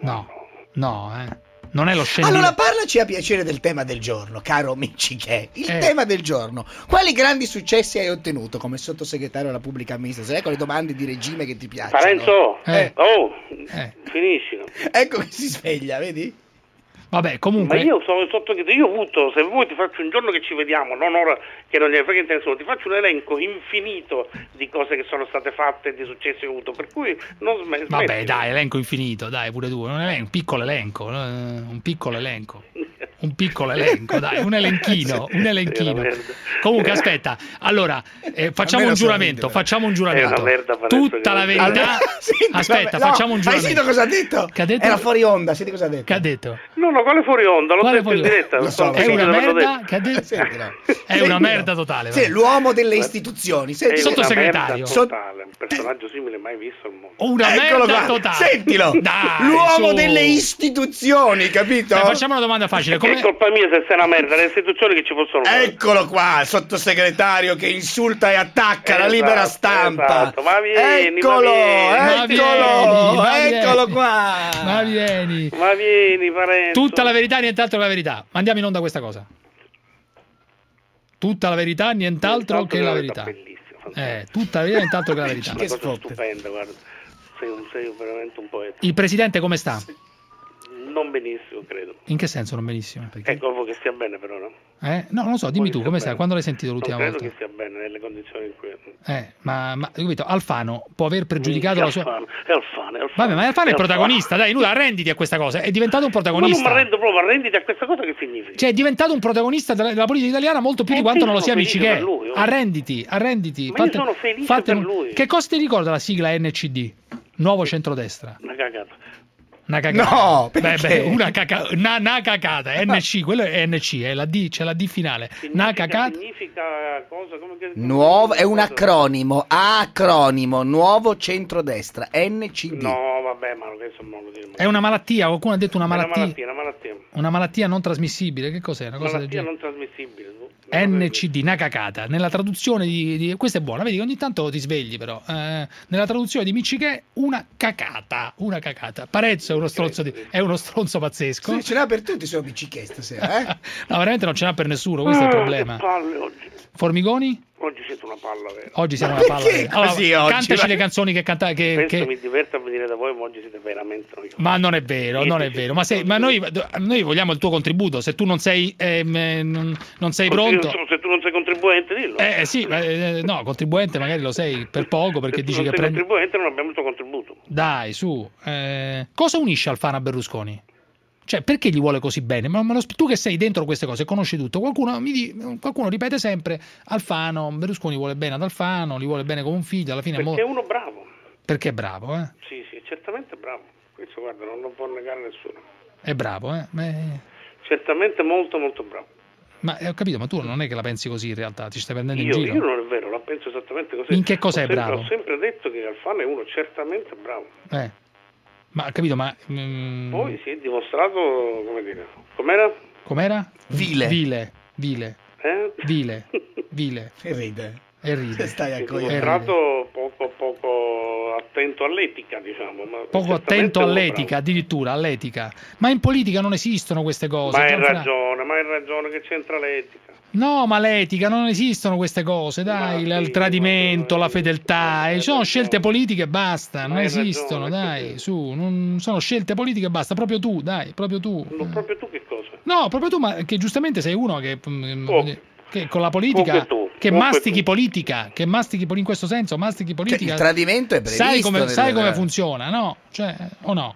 No, no, eh. Non è lo scendere.
Allora parlaci a piacere del tema del giorno, caro Michiché. Il
Eh.
tema del giorno. Quali grandi successi hai ottenuto come sottosegretario alla pubblica amministrazione? Ecco le domande di regime che ti piacciono.
Parenzo,
Eh.
oh, finisci.
Ecco che si sveglia, vedi?
Vabbè,
Ma
comunque.
io sono sotto che io ho avuto, se vuoi ti faccio un giorno che ci vediamo, non ora che non gliene frega nessuno, ti faccio un elenco infinito di cose che sono state fatte e di successi che ho avuto, per cui non sm-
Vabbè,
smetti.
dai, elenco infinito, dai, pure tu. Un, elenco, un piccolo elenco, eh, un piccolo elenco. Un piccolo elenco, dai, un elenchino, un elenchino. Comunque, aspetta, allora, eh, facciamo un giuramento, facciamo un
È
giuramento.
una merda, Parenzo,
Tutta la verità.
Allora, senti,
Aspetta,
no,
facciamo un
Hai
giuramento.
sentito cosa ha detto?
Che ha detto?
Era fuori onda, senti cosa ha detto?
Che ha detto?
No, no, quale fuori onda? L'ho
Quale
detto in
fuori-
diretta.
Lo so, è
una merda che ha detto?
Sentilo.
È una merda totale.
Sì, l'uomo delle istituzioni.
È
Senti,
una
Sottosegretario.
totale, un personaggio simile mai visto al mondo.
Una
Eccolo
merda
qua.
totale.
Sentilo.
Dai,
l'uomo
su.
delle istituzioni, capito?
Eh, facciamo una domanda facile.
È colpa mia se sei una merda, le istituzioni che ci possono fare.
Eccolo qua, il sottosegretario che insulta e attacca la
Esatto,
libera stampa.
esatto. Ma vieni,
eccolo,
ma
vieni.
eccolo,
Ma vieni,
eccolo qua.
Ma vieni.
Ma vieni, Parenzo.
Tutta la verità, nient'altro che la verità. Mandiamo in onda questa cosa. Tutta la verità, nient'altro
Nient'altro
che la verità. Eh, tutta la verità, nient'altro che la verità.
Una cosa stupenda, guarda. Sei, un, sei veramente un poeta.
Il presidente come sta?
Non benissimo, credo.
In che senso non benissimo? Perché?
È colpo che stia bene, però, no?
Eh? No, non lo so, dimmi tu, come stai? Quando l'hai sentito l'ultima
non credo
volta?
che stia bene nelle condizioni in cui...
Eh, ma, ma capito, Alfano può aver pregiudicato la sua...
Alfano, è Alfano, è Alfano.
Vabbè, ma Alfano è il protagonista, dai, lui arrenditi a questa cosa, è diventato un
Ma non
protagonista.
mi arrendo proprio, arrenditi a questa cosa che significa?
Cioè, è diventato un protagonista della, della politica italiana molto più di
Eh,
quanto
sì,
non lo sia Michigè.
per lui, oh.
Arrenditi, arrenditi.
Ma io sono felice per lui.
Che cosa ti ricorda la sigla NCD? Nuovo centrodestra.
Una cagata.
Una cagata.
No,
Beh,
perché?
beh, una, caca- una, una cacata, NC, quello è NC, è la D, c'è la D finale. Una cacata.
Significa cosa? Come che...
Nuovo, è un acronimo, acronimo, nuovo centrodestra, NCD.
No, vabbè, ma questo non lo dire.
È una malattia, qualcuno ha detto una
È una
malattia.
malattia, una malattia.
Una malattia non trasmissibile, che cos'è? Una cosa del
malattia non trasmissibile.
NCD, una cacata. Nella traduzione di, di- Questa è buona, vedi che ogni tanto ti svegli però. Eh, nella traduzione di Michiché, una cacata. Una cacata. Parezzo è uno stronzo, di- è uno stronzo pazzesco.
Sì, ce n'ha per tutti, sono Michiché stasera, eh?
No, veramente non ce n'ha per nessuno, questo è il
Ah,
problema. Formigoni?
Oggi siete una palla vera.
Oggi siamo
Ma
una palla. vera. Allora,
così oggi?
cantaci
Ma-
le canzoni che canta. Che,
Penso
che-
mi diverto a venire da voi, ma oggi siete veramente noiosi.
Ma non è vero, non è vero. Ma, se- ma noi, noi vogliamo il tuo contributo. Se tu non sei, ehm, eh, non, non sei pronto.
Se tu non sei contribuente, dillo.
Eh eh, sì, ma, eh, no, contribuente magari lo sei per poco perché
se tu
dici
non
che
sei
prendi.
contribuente non abbiamo il tuo contributo.
Dai, su. eh, cosa unisce Alfano a Berlusconi? Cioè, perché gli vuole così bene? Ma, ma lo tu che sei dentro queste cose, conosci tutto. Qualcuno, mi qualcuno ripete sempre: Alfano, Berlusconi vuole bene ad Alfano, gli vuole bene come un figlio. Alla fine, è
Perché è
mo-
uno bravo.
perché è bravo, eh?
Sì, sì, certamente bravo. Questo guarda, non lo può negare nessuno.
È bravo, eh? Ma,
Certamente molto molto bravo.
ma eh, ho capito, ma tu non è che la pensi così in realtà, ti stai prendendo
Io,
in
io
giro.
non è vero, la penso esattamente così.
In che cosa
Ho
è
sempre-
bravo?
Ho sempre detto che Alfano è uno certamente bravo.
Eh. Ma capito, ma. mm,
Poi si è dimostrato, come dire, com'era?
com'era?
Vile.
Vile. Vile.
Eh?
Vile. Vile.
E ride.
E ride.
Stai a cogliere.
dimostrato poco, poco attento all'etica, diciamo. Ma
Poco attento all'etica, addirittura all'etica. Ma in politica non esistono queste cose.
Ma hai ragione, ma hai ragione che c'entra l'etica.
No, ma l'etica non esistono queste cose, dai,
Ma
il
sì,
tradimento, la fedeltà, ci sono scelte politiche e basta, non esistono,
ragione,
dai, su, non sono scelte politiche e basta, proprio tu, dai, proprio tu.
Non proprio tu che cosa?
No, proprio tu, ma che giustamente sei uno che,
Poco.
che con la politica,
tu.
che mastichi politica, che mastichi in questo senso, mastichi politica.
il tradimento è
Sai
previsto
come,
nel-
sai come funziona, no? Cioè, o no?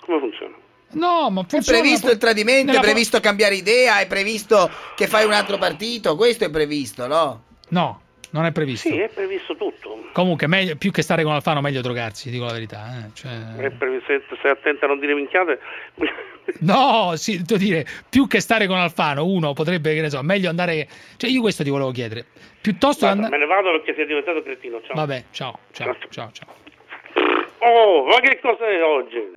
Come funziona?
No, ma
È
funziona
previsto
poi-
il tradimento,
nella
è previsto cambiare idea, è previsto che fai un altro partito, questo è previsto, no?
No, non è previsto.
Sì, è previsto tutto.
Comunque, meglio- più che stare con Alfano, meglio drogarsi, dico la verità. eh. Cioè-
È previsto, se stai attento a non dire minchiate.
No, sì, devo dire, più che stare con Alfano, uno potrebbe, che ne so, meglio andare... Cioè, io questo ti volevo chiedere. Piuttosto
Guarda,
andare...
me ne vado perché sei diventato cretino. Ciao.
Vabbè, ciao, ciao, ciao, ciao.
Oh, ma che cos'è oggi?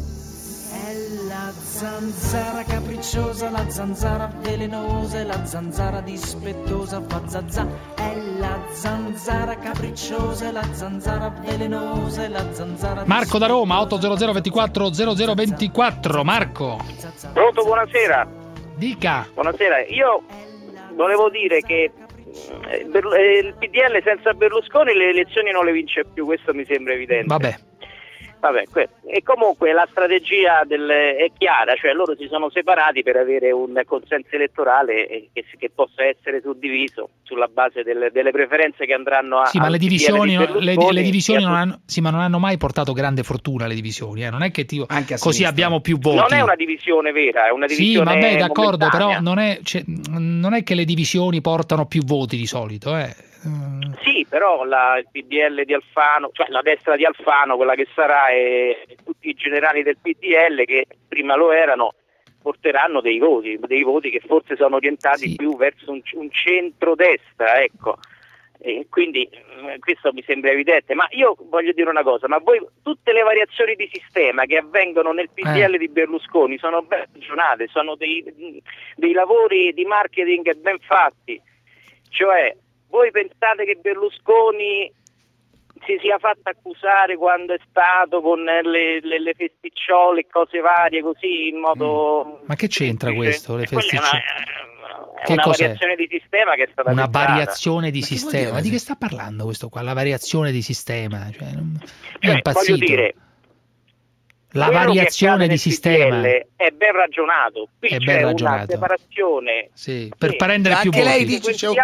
È la zanzara capricciosa, la zanzara velenosa, e la zanzara dispettosa fa zazza. È la zanzara capricciosa, e la zanzara velenosa, e la zanzara
Marco da Roma, 800 24 0024. Marco,
Pronto, buonasera.
dica.
Buonasera, io volevo dire che eh, Berlu- eh, il PDL senza Berlusconi le elezioni non le vince più, questo mi sembra evidente.
Vabbè.
Vabbè, que- e comunque la strategia del- è chiara, cioè loro si sono separati per avere un consenso elettorale eh, che, che possa essere suddiviso sulla base delle, delle preferenze che andranno a...
Sì, ma le
PDL di
divisioni, le, divisioni non, hanno, sì, ma non hanno mai portato grande fortuna le divisioni. eh. Non è che tipo, così
sinistra.
abbiamo più voti.
Non è una divisione vera, è una
Sì,
divisione
vabbè, d'accordo,
momentanea.
però non è, cioè, non è che le divisioni portano più voti di solito. Eh. Mm,
Sì, però la, il PDL di Alfano, cioè la destra di Alfano, quella che sarà, e tutti i generali del PDL che prima lo erano, porteranno dei voti, dei voti che forse sono orientati più verso un, un centrodestra, ecco. E quindi eh, questo mi sembra evidente, ma io voglio dire una cosa, ma voi tutte le variazioni di sistema che avvengono nel PDL
Eh.
di Berlusconi sono ben ragionate, sono dei, dei lavori di marketing ben fatti, cioè voi pensate che Berlusconi si sia fatto accusare quando è stato con le, le- le festicciole e cose varie così in modo...
Ma che c'entra questo? Le
è
festicciole?
È
Che
una
cos'è?
variazione di sistema che è stata
Una
tentata.
variazione di
Ma
sistema.
dire?
Ma di che sta parlando questo qua? La variazione di sistema. Cioè, non- è
Cioè,
impazzito.
voglio dire,
La variazione di sistema.
È ben ragionato. Qui
È
c'è
ben
una
ragionato.
separazione
Sì, per prendere più
anche lei
voti.
dice c'è un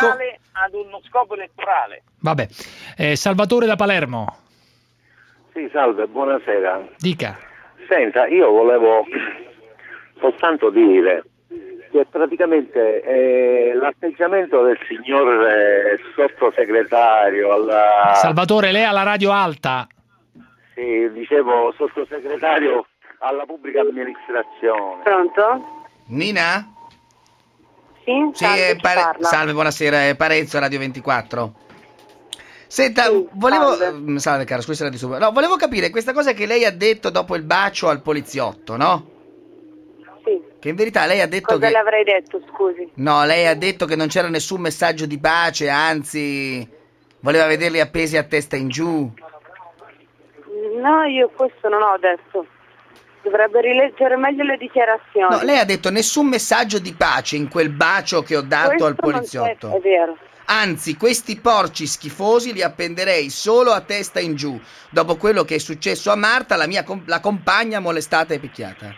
ad uno scopo elettorale.
Vabbè. Eh, Salvatore da Palermo,
Sì, salve, buonasera.
dica.
Senta, io volevo soltanto dire che praticamente eh, l'atteggiamento del signor eh, sottosegretario alla...
Salvatore, lei ha la radio alta.
Sì, dicevo sottosegretario alla pubblica amministrazione.
Pronto?
Nina?
Sì,
Sì,
salve, chi
Pare- salve, buonasera, è Parenzo, Radio 24. Senta, volevo...
salve.
mm, Salve caro, scusi la disturbo. No, volevo capire questa cosa che lei ha detto dopo il bacio al poliziotto, no?
Sì.
Che in verità lei ha detto
Cosa
che...
le avrei detto, scusi?
No, lei ha detto che non c'era nessun messaggio di pace, anzi voleva vederli appesi a testa in giù.
No, io questo non ho detto. Dovrebbe rileggere meglio le dichiarazioni.
No, lei ha detto nessun messaggio di pace in quel bacio che ho dato
Questo
al poliziotto.
c'è, È vero.
Anzi, questi porci schifosi li appenderei solo a testa in giù. Dopo quello che è successo a Marta, la mia com- la compagna molestata e picchiata.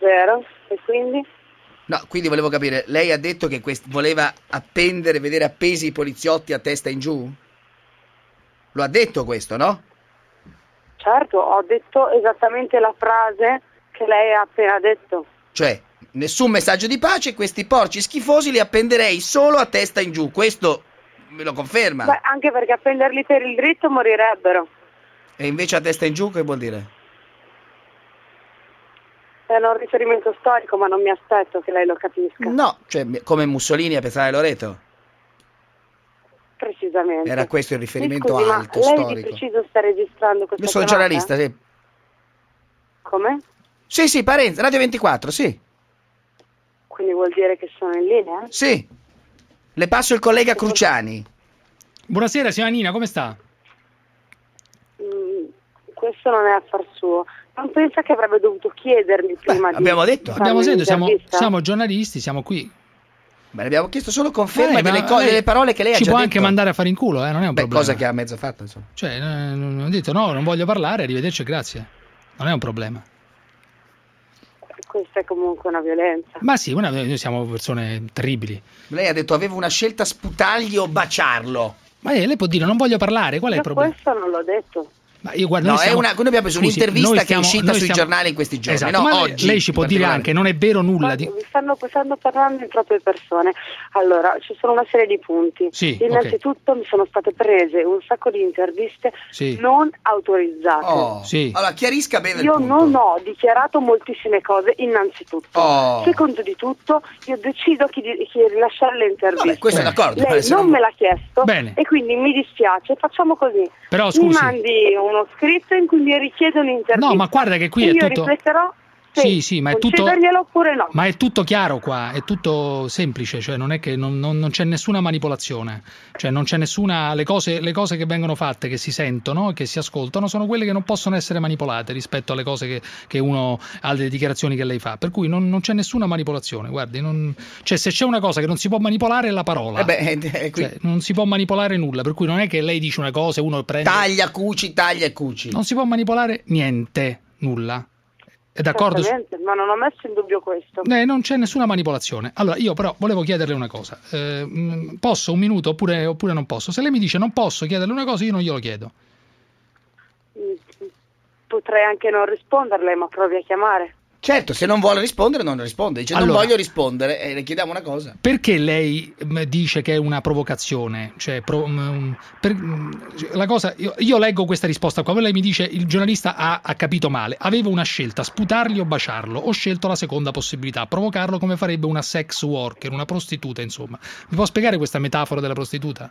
Vero? E quindi?
No, quindi volevo capire, lei ha detto che quest- voleva appendere, vedere appesi i poliziotti a testa in giù? Lo ha detto questo, no?
Certo, ho detto esattamente la frase che lei ha appena detto.
Cioè, nessun messaggio di pace, questi porci schifosi li appenderei solo a testa in giù. Questo me lo conferma.
Beh, anche perché appenderli per il dritto morirebbero.
E invece a testa in giù che vuol dire?
È un riferimento storico, ma non mi aspetto che lei lo capisca.
No, cioè come Mussolini a Petrare Loreto.
Precisamente.
Era questo il riferimento
scusi, ma
alto,
lei di
storico.
preciso sta registrando questa
Io sono
chiamata?
giornalista, sì.
Come?
Sì, sì, Parenzo, Radio 24, sì.
Quindi vuol dire che sono in linea?
Sì. Le passo il collega Cruciani.
Buonasera, signora Nina, come sta?
Mm, questo non è affar suo. Non pensa che avrebbe dovuto chiedermi prima di...
abbiamo detto.
Abbiamo sentito, siamo, siamo giornalisti, siamo qui.
Beh, le abbiamo chiesto solo conferma
Eh,
delle,
ma
co-
lei
delle parole che lei ha
Ci
già
può
detto.
anche mandare a fare in culo, eh, non è un
Beh,
problema.
cosa che ha mezzo fatto, insomma.
Cioè, eh, non ho detto no, non voglio parlare, arrivederci e grazie. Non è un problema.
questa è comunque una violenza.
Ma sì, una- noi siamo persone terribili.
Lei ha detto avevo una scelta sputargli o baciarlo.
Ma eh, lei può dire non voglio parlare, qual è
Io
il problema?
questo non l'ho detto.
Ma io guarda,
No,
noi
è
stiamo-
una- noi abbiamo preso un'intervista
noi
che è uscita
noi
sui
stiamo-
giornali in questi giorni,
Esatto,
no?
ma lei-
Oggi,
lei ci può dire anche non è vero nulla di...
Stanno, stanno parlando in troppe persone. Allora, ci sono una serie di punti.
Sì,
Innanzitutto mi sono state prese un sacco di interviste
Sì.
non autorizzate.
Oh.
Sì.
Allora, chiarisca bene il
Io non ho dichiarato moltissime cose, innanzitutto.
Oh.
Secondo di tutto, io decido chi, di- chi rilasciare le interviste.
Vabbè, questo è d'accordo,
Lei non
non-
me l'ha chiesto
Bene.
e quindi mi dispiace. Facciamo così.
Però,
mi
scusi.
mandi uno scritto in cui mi richiede un'intervista.
No, ma guarda che qui è
io
tutto-
rifletterò se
Sì, sì, ma è tutto-
no.
Ma è tutto chiaro qua, è tutto semplice, cioè non è che non, non- non c'è nessuna manipolazione, cioè non c'è nessuna. Le cose, le cose che vengono fatte, che si sentono, che si ascoltano, sono quelle che non possono essere manipolate rispetto alle cose che, che uno alle dichiarazioni che lei fa. Per cui non, non c'è nessuna manipolazione. Guardi, non- cioè se c'è una cosa che non si può manipolare è la parola.
Eh beh, eh, eh, qui-
Cioè, non si può manipolare nulla, per cui non è che lei dice una cosa e uno prende.
Taglia, cuci, taglia e cuci.
Non si può manipolare niente, nulla. È d'accordo? su-
ma non ho messo in dubbio questo.
Eh, non c'è nessuna manipolazione. Allora, io però volevo chiederle una cosa. Eh, mh, posso un minuto oppure, oppure non posso? Se lei mi dice non posso chiederle una cosa, io non glielo chiedo.
Mm, Potrei anche non risponderle, ma provi a chiamare.
Certo, se non vuole rispondere, non risponde. Dice non
Allora-
voglio rispondere e le chiediamo una cosa.
Perché lei mh, dice che è una provocazione? Cioè, pro- mh, per- mh, la cosa, io, io leggo questa risposta qua, lei mi dice il giornalista ha, ha capito male. Avevo una scelta, sputargli o baciarlo. Ho scelto la seconda possibilità, provocarlo come farebbe una sex worker, una prostituta, insomma. Mi può spiegare questa metafora della prostituta?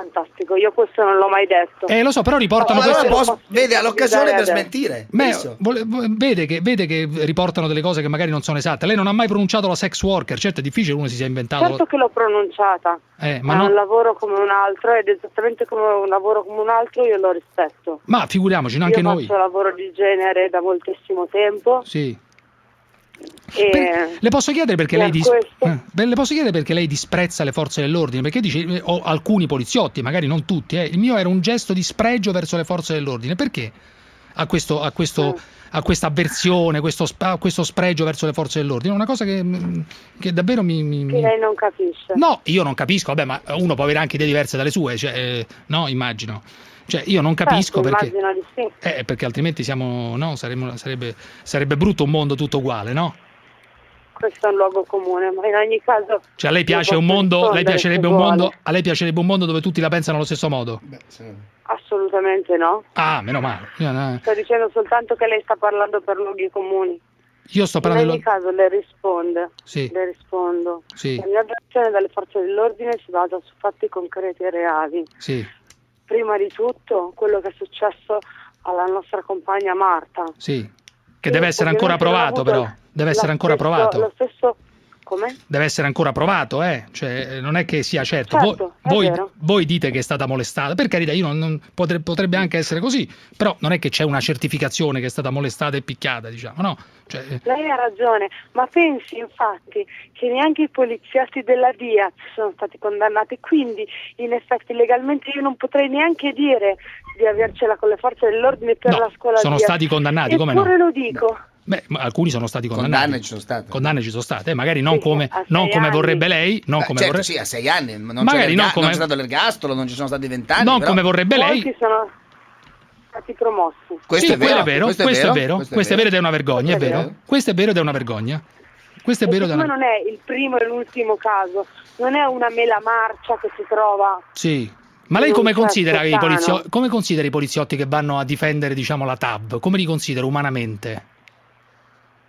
Fantastico, io questo non l'ho mai detto.
Eh, lo so, però riportano
Ma
queste...
allora posso-
Vede, ha l'occasione per smentire.
Beh, vole- vo- vede, che, vede che riportano delle cose che magari non sono esatte. Lei non ha mai pronunciato la sex worker, certo è difficile uno si sia inventato.
Certo che l'ho pronunciata,
Eh,
ma è un
non-
lavoro come un altro ed esattamente come un lavoro come un altro io lo rispetto.
ma figuriamoci, anche
io
noi.
faccio lavoro di genere da moltissimo tempo
Sì.
E
Le posso chiedere perché
per
lei dis- eh, beh, le posso chiedere perché lei disprezza le forze dell'ordine? Perché dice eh, ho alcuni poliziotti, magari non tutti, eh. il mio era un gesto di spregio verso le forze dell'ordine. Perché ha questo, ha questo- ha questa avversione, questo, sp- questo spregio verso le forze dell'ordine? È una cosa che, mm, che davvero mi, mi-
che
mi-
lei non capisce.
No, io non capisco, vabbè, ma uno può avere anche idee diverse dalle sue, cioè, eh, no, immagino. Cioè, io non capisco
Certo,
perché,
Immagino di sì.
eh, perché altrimenti siamo, no, saremmo- sarebbe, sarebbe brutto un mondo tutto uguale, no?
Questo è un luogo comune, ma in ogni caso...
Cioè, a lei piace un mondo, lei piacerebbe un mondo, a lei piacerebbe un mondo dove tutti la pensano allo stesso modo?
Assolutamente no.
Ah, meno male. Io, eh,
Sto dicendo soltanto che lei sta parlando per luoghi comuni.
io sto
In
parlando
ogni
dello-
caso le risponde.
Sì.
Le rispondo.
Sì.
La mia versione dalle forze dell'ordine si basa su fatti concreti e reali.
Sì,
Prima di tutto quello che è successo alla nostra compagna Marta.
sì. Che deve essere ancora provato, però. Deve essere ancora
stesso-
provato.
Lo stesso... Come?
Deve essere ancora provato, eh? Cioè, non è che sia certo.
Certo,
voi, voi, voi dite che è stata molestata. Per carità, io non, non- potre- potrebbe anche essere così, però non è che c'è una certificazione che è stata molestata e picchiata, diciamo, no? Cioè, eh,
Lei ha ragione, ma pensi infatti che neanche i poliziotti della DIA sono stati condannati, quindi in effetti legalmente io non potrei neanche dire di avercela con le forze dell'ordine per
No,
la scuola
sono stati condannati, come no?
Eppure lo dico.
Beh, ma alcuni sono stati condannati.
Condanne ci sono state.
Condanne ci sono state, magari non
Sì,
come, non come
anni.
vorrebbe lei, non
Beh,
come
certo,
vorrebbe
sì, a sei anni. ma Non,
Magari
c'è,
non come-
non c'è stato l'ergastolo, non ci sono stati vent'anni.
non
però-
come vorrebbe lei.
Molti sono stati promossi.
Questo
sì,
è vero,
quello è vero,
questo è
questo è
vero,
vero,
questo è
questo è vero ed è una vergogna, è
Questo è
vero. Questo è vero ed è una vergogna. Questo è vero una...
non è il primo e l'ultimo caso, non è una mela marcia che si trova
Sì. Ma lei come
certo
considera, polizio- come considera i poliziotti che vanno a difendere, diciamo, la TAB? Come li considera umanamente?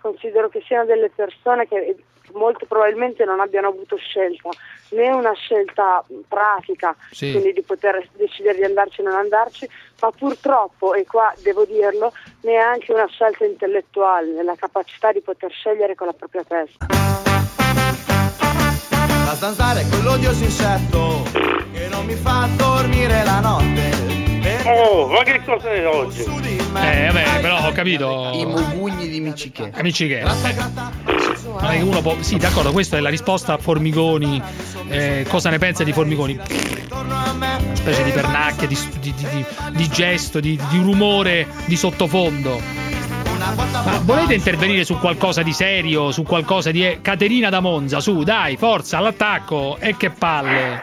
Considero che siano delle persone che molto probabilmente non abbiano avuto scelta, né una scelta pratica,
Sì.
quindi di poter decidere di andarci o non andarci, ma purtroppo, e qua devo dirlo, neanche una scelta intellettuale, nella capacità di poter scegliere con la propria testa.
La zanzara è quell'odioso insetto che non mi fa dormire la notte.
Oh, ma che cos'è oggi?
Eh, vabbè, però ho capito.
I mugugni di Michiché.
Amici che. Non è che uno può. Sì, d'accordo, questa è la risposta a Formigoni. Eh, cosa ne pensa di Formigoni? Specie di pernacchia, di, di- di- di- di gesto, di, di rumore di sottofondo. Ma volete intervenire su qualcosa di serio, su qualcosa di... Caterina da Monza, su, dai, forza, all'attacco. E che palle.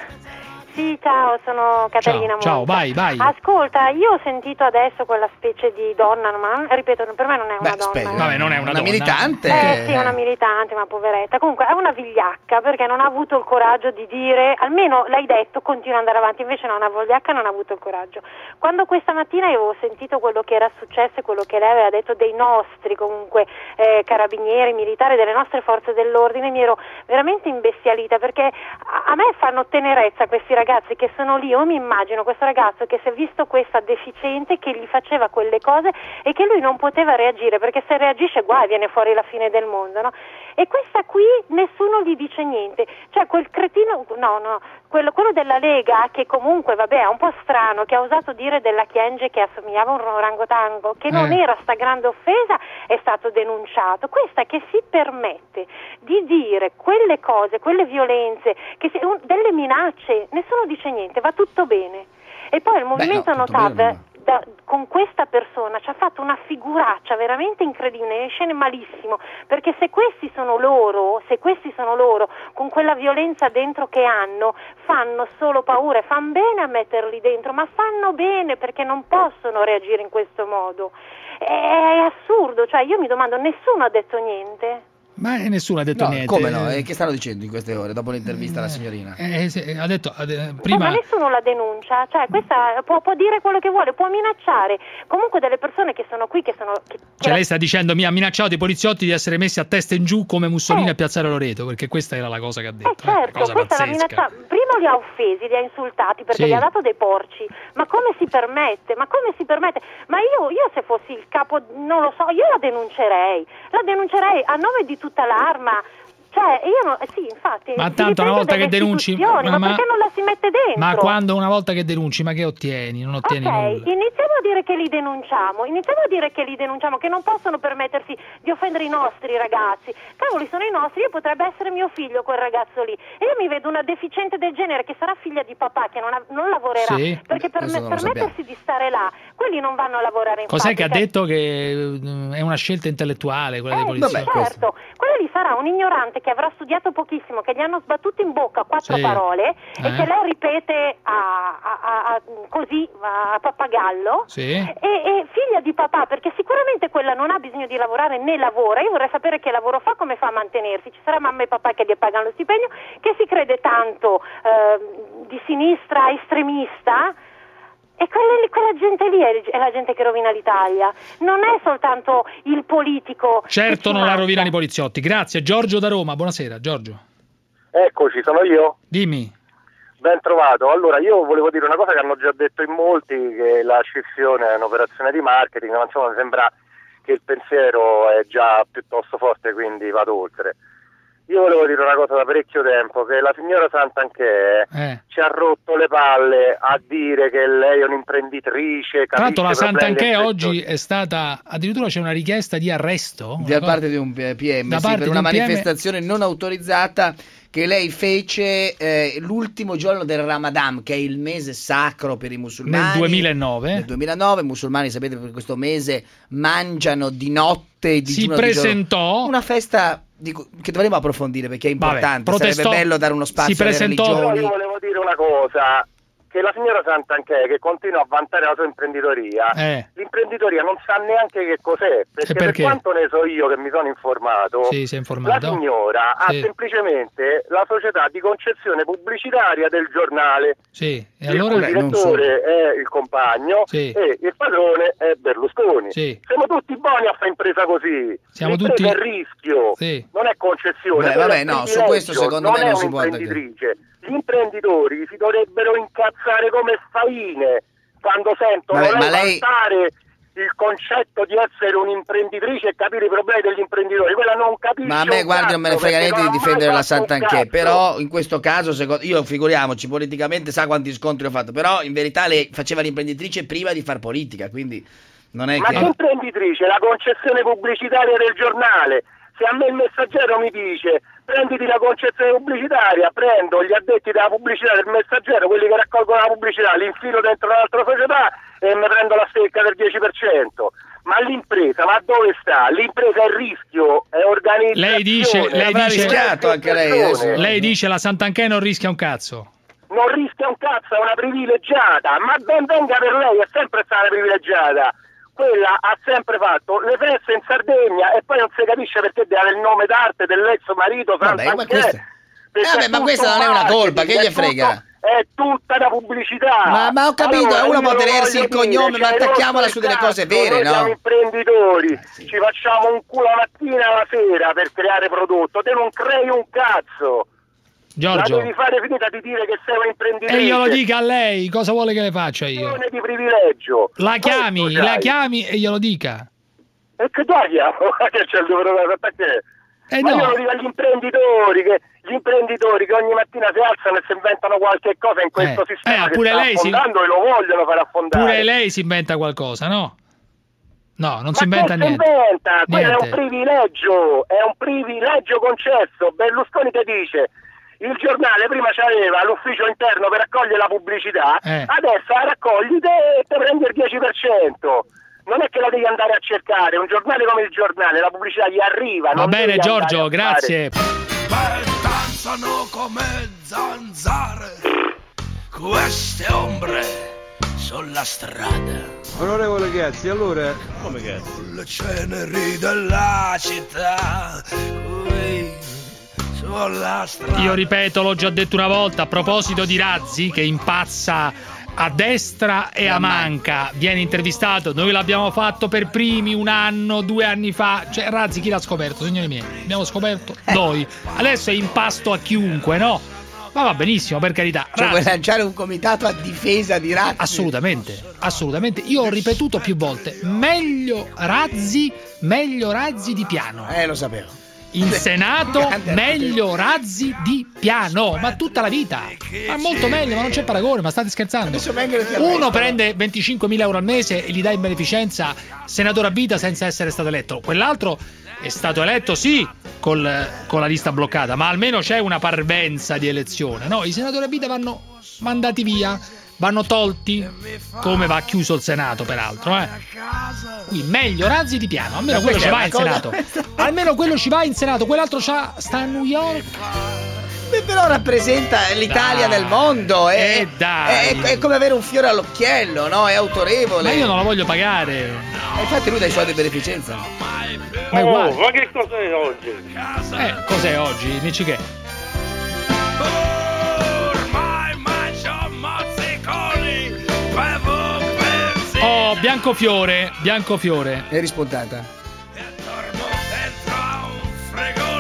Sì, ciao, sono Caterina
Ciao, ciao, vai, vai.
Ascolta, io ho sentito adesso quella specie di donna, ma ripeto, per me non è una donna.
aspetta,
eh.
Vabbè, non è una,
una
donna.
militante.
Eh sì, è una militante, ma poveretta. Comunque è una vigliacca perché non ha avuto il coraggio di dire, almeno l'hai detto, continua ad andare avanti, invece no, una vigliacca non ha avuto il coraggio. Quando questa mattina io avevo sentito quello che era successo e quello che lei aveva detto dei nostri comunque eh, carabinieri, militari, delle nostre forze dell'ordine, mi ero veramente imbestialita perché a, a me fanno tenerezza questi ragazzi che sono lì, io mi immagino questo ragazzo che si è visto questa deficiente che gli faceva quelle cose e che lui non poteva reagire perché se reagisce guai viene fuori la fine del mondo, no? E questa qui nessuno gli dice niente, cioè quel cretino, no, no, quello, quello della Lega che comunque vabbè è un po' strano, che ha osato dire della Chienge che assomigliava a un orangotango, che non
Eh.
era sta grande offesa, è stato denunciato. Questa che si permette di dire quelle cose, quelle violenze, che si- un- delle minacce, nessuno dice niente, va tutto bene. E poi il movimento
no, tutto
Notav
bene,
da- con questa persona ci ha fatto una figuraccia veramente incredibile, ne scene malissimo, perché se questi sono loro, se questi sono loro, con quella violenza dentro che hanno, fanno solo paura fanno bene a metterli dentro, ma fanno bene perché non possono reagire in questo modo. È, è assurdo, cioè io mi domando, nessuno ha detto niente?
Ma nessuno ha detto
No,
niente.
come no? E che stanno dicendo in queste ore, dopo l'intervista alla signorina?
Eh, se- ha detto eh,
Eh, ma
prima
nessuno la denuncia, cioè questa può, può dire quello che vuole, può minacciare. Comunque delle persone che sono qui, che sono... che-
cioè lei sta dicendo mi ha minacciato i poliziotti di essere messi a testa in giù come Mussolini a Piazzale Loreto, perché questa era la cosa che ha detto. eh,
Certo,
cosa
questa è la
pazzesca.
minaccia. Prima li ha offesi, li ha insultati perché
Sì.
gli ha dato dei porci. Ma come si permette? Ma come si permette? Ma io, io se fossi il capo, non lo so, io la denuncerei. La denuncerei a nome di tutta l'arma. Cioè, io non, sì, infatti.
Ma tanto una volta che denunci- ma-
ma, perché non la si mette dentro?
Ma quando una volta che denunci, ma che ottieni? Non ottieni
Ok,
nulla.
iniziamo a dire che li denunciamo, iniziamo a dire che li denunciamo, che non possono permettersi di offendere i nostri ragazzi. Cavoli, sono i nostri, io potrebbe essere mio figlio quel ragazzo lì. E io mi vedo una deficiente del genere che sarà figlia di papà, che non, ha- non lavorerà,
Sì.
perché per,
Questo lo
permettersi di stare là, quelli non vanno a lavorare in
Cos'è che ha detto che eh, è una scelta intellettuale quella dei
Eh,
poliziotti?
certo, quello lì sarà un ignorante che avrà studiato pochissimo, che gli hanno sbattuto in bocca quattro
Sì.
parole e
Eh.
che lei ripete a, a- a- così a pappagallo.
Sì.
E, e figlia di papà, perché sicuramente quella non ha bisogno di lavorare né lavora. Io vorrei sapere che lavoro fa, come fa a mantenersi. Ci sarà mamma e papà che gli pagano lo stipendio, che si crede tanto ehm, di sinistra estremista. E quelle- quella gente lì è, è la gente che rovina l'Italia. Non è soltanto il politico.
Certo non la rovinano i poliziotti. Grazie, Giorgio da Roma. Buonasera, Giorgio.
Eccoci, sono io.
Dimmi.
Ben trovato. Allora, io volevo dire una cosa che hanno già detto in molti, che la scissione è un'operazione di marketing, ma insomma mi sembra che il pensiero è già piuttosto forte, quindi vado oltre. Io volevo dire una cosa da parecchio tempo, che la signora Santanchè
Eh.
ci ha rotto le palle a dire che lei è un'imprenditrice.
Tra l'altro la
del
oggi è stata addirittura c'è una richiesta di arresto
Da
cosa-
parte di un PM,
Da
sì,
parte
per
di
una
un PM.
manifestazione non autorizzata che lei fece eh, l'ultimo giorno del Ramadan, che è il mese sacro per i musulmani.
nel 2009.
Nel 2009 i musulmani, sapete, per questo mese mangiano di notte e di
Si
giorno di giorno.
presentò
una festa di cui- che dovremmo approfondire perché è importante.
protestò-
Sarebbe bello dare uno spazio
si
alle
presentò-
Però
religioni.
io volevo dire una cosa, che la signora Santanchè che continua a vantare la sua imprenditoria,
Eh.
l'imprenditoria non sa neanche che cos'è, perché,
perché?
per quanto ne so io che mi sono informato,
Sì, si è
la
informato.
signora ha
Sì.
semplicemente la società di concezione pubblicitaria del giornale.
Sì, e
il
allora
cui direttore è il compagno
Sì.
e il padrone è Berlusconi.
Sì.
Siamo tutti buoni a fare impresa così.
Siamo
L'impresa
tutti-
è rischio,
Sì.
non è concezione.
Beh, vabbè, no, su questo secondo me
è
non si può
un'imprenditrice. Gli imprenditori si dovrebbero incazzare come faine quando sentono
Vabbè,
lei
ma
il concetto di essere un'imprenditrice e capire i problemi degli imprenditori. Quella non capisce
Ma a me guardi non me ne frega niente di difendere la Sant'Anché,
cazzo.
però in questo caso secondo, io figuriamoci politicamente sa quanti scontri ho fatto, però in verità lei faceva l'imprenditrice prima di far politica, quindi non è
Ma
che
che imprenditrice, la concessione pubblicitaria del giornale. Se a me il messaggero mi dice prenditi la concessione pubblicitaria, prendo gli addetti della pubblicità del messaggero, quelli che raccolgono la pubblicità, li infilo dentro un'altra società e mi prendo la stecca del 10%. Ma l'impresa, ma dove sta? L'impresa è il rischio, è organizzazione.
Lei dice, lei dice,
lei,
lei dice la Sant'Anché non rischia un cazzo.
Non rischia un cazzo, è una privilegiata, ma ben venga per lei, è sempre stata privilegiata. Quella ha sempre fatto le feste in Sardegna e poi non si capisce perché deve il nome d'arte dell'ex marito
Vabbè, ma
perché
Eh, ma questa non è una colpa, che gli frega?
tutto- È tutta da pubblicità.
Ma- ma ho capito,
Allora,
uno può tenersi il cognome,
dire,
ma
cioè,
attacchiamola su delle cose vere,
noi
no?
siamo imprenditori, ci facciamo un culo la mattina e la sera per creare prodotto, te non crei un cazzo.
Giorgio.
La devi fare finita di dire che sei un imprenditore.
E io lo dica a lei, cosa vuole che le faccia io?
di privilegio.
La chiami,
Questo
la
c'hai.
chiami e glielo dica.
E che tagliamo? che c'è il numero perché?
Eh
Ma
no.
io lo dico agli imprenditori che gli imprenditori che ogni mattina si alzano e si inventano qualche cosa in questo
Eh,
sistema
eh,
che
pure
sta
lei si-
e lo vogliono fare affondare.
Pure lei si inventa qualcosa, no? No, non si
Ma
inventa
che si
niente.
inventa? Quello è un
Niente.
privilegio, è un privilegio concesso. Berlusconi ti dice il giornale prima c'aveva l'ufficio interno per raccogliere la pubblicità,
Eh.
adesso la raccogli te e te prendi il 10%. Non è che la devi andare a cercare, un giornale come il giornale, la pubblicità gli arriva.
Va bene Giorgio, grazie.
danzano come zanzare queste ombre sulla strada
Onorevole Gazzi, allora... Come Gazzi?
le ceneri della città qui
Io ripeto, l'ho già detto una volta, a proposito di Razzi che impazza a destra e a manca, viene intervistato, noi l'abbiamo fatto per primi un anno, due anni fa, cioè Razzi chi l'ha scoperto, signori miei? Abbiamo scoperto noi, adesso è in pasto a chiunque, no? Ma va benissimo, per carità.
Cioè, vuoi
Razzi-
lanciare un comitato a difesa di Razzi?
Assolutamente, assolutamente. Io ho ripetuto più volte, meglio Razzi, meglio Razzi di piano.
Eh, lo sapevo.
In Senato meglio Razzi di piano, ma tutta la vita. Ma molto meglio, ma non c'è paragone, ma state scherzando. Uno prende 25.000 euro al mese e gli dà in beneficenza senatore a vita senza essere stato eletto. Quell'altro è stato eletto sì col- con la lista bloccata, ma almeno c'è una parvenza di elezione. No, i senatori a vita vanno mandati via, vanno tolti, come va chiuso il Senato peraltro. Eh. Qui meglio Razzi di piano, almeno quello ci va
è
in Senato. Almeno quello ci va in Senato, quell'altro c'ha- sta a New York.
Beh, però rappresenta l'Italia
Dai.
nel mondo. È,
Eh, dai.
È, è come avere un fiore all'occhiello, no? È autorevole.
Ma io non lo voglio pagare.
E infatti lui dà i soldi di beneficenza.
Ma è.
Oh, ma che cos'è oggi?
Eh, cos'è oggi? Dici che? Biancofiore, Biancofiore.
È rispuntata.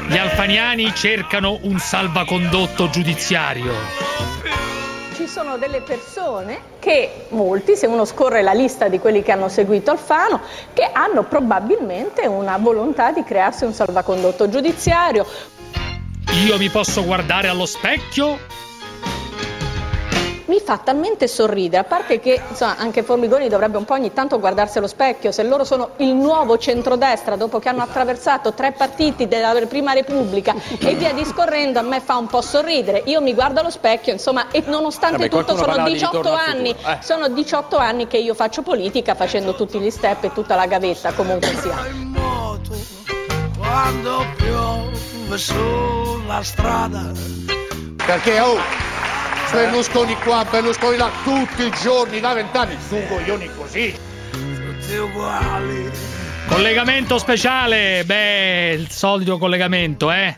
Gli alfaniani cercano un salvacondotto giudiziario.
Ci sono delle persone che, molti, se uno scorre la lista di quelli che hanno seguito Alfano, che hanno probabilmente una volontà di crearsi un salvacondotto giudiziario.
Io mi posso guardare allo specchio?
Mi fa talmente sorridere, a parte che insomma, anche Formigoni dovrebbe un po' ogni tanto guardarsi allo specchio, se loro sono il nuovo centrodestra dopo che hanno attraversato tre partiti della Prima Repubblica e via discorrendo, a me fa un po' sorridere. Io mi guardo allo specchio, insomma, e nonostante
Vabbè,
tutto sono
parlava di
18
ritorno al
anni,
eh.
sono 18 anni che io faccio politica facendo tutti gli step e tutta la gavetta comunque sia.
quando piove sulla strada
Perché oh, Berlusconi qua, Berlusconi là, tutti i giorni da vent'anni, su coglioni così.
tutti uguali
Collegamento speciale. Beh, il solito collegamento, eh.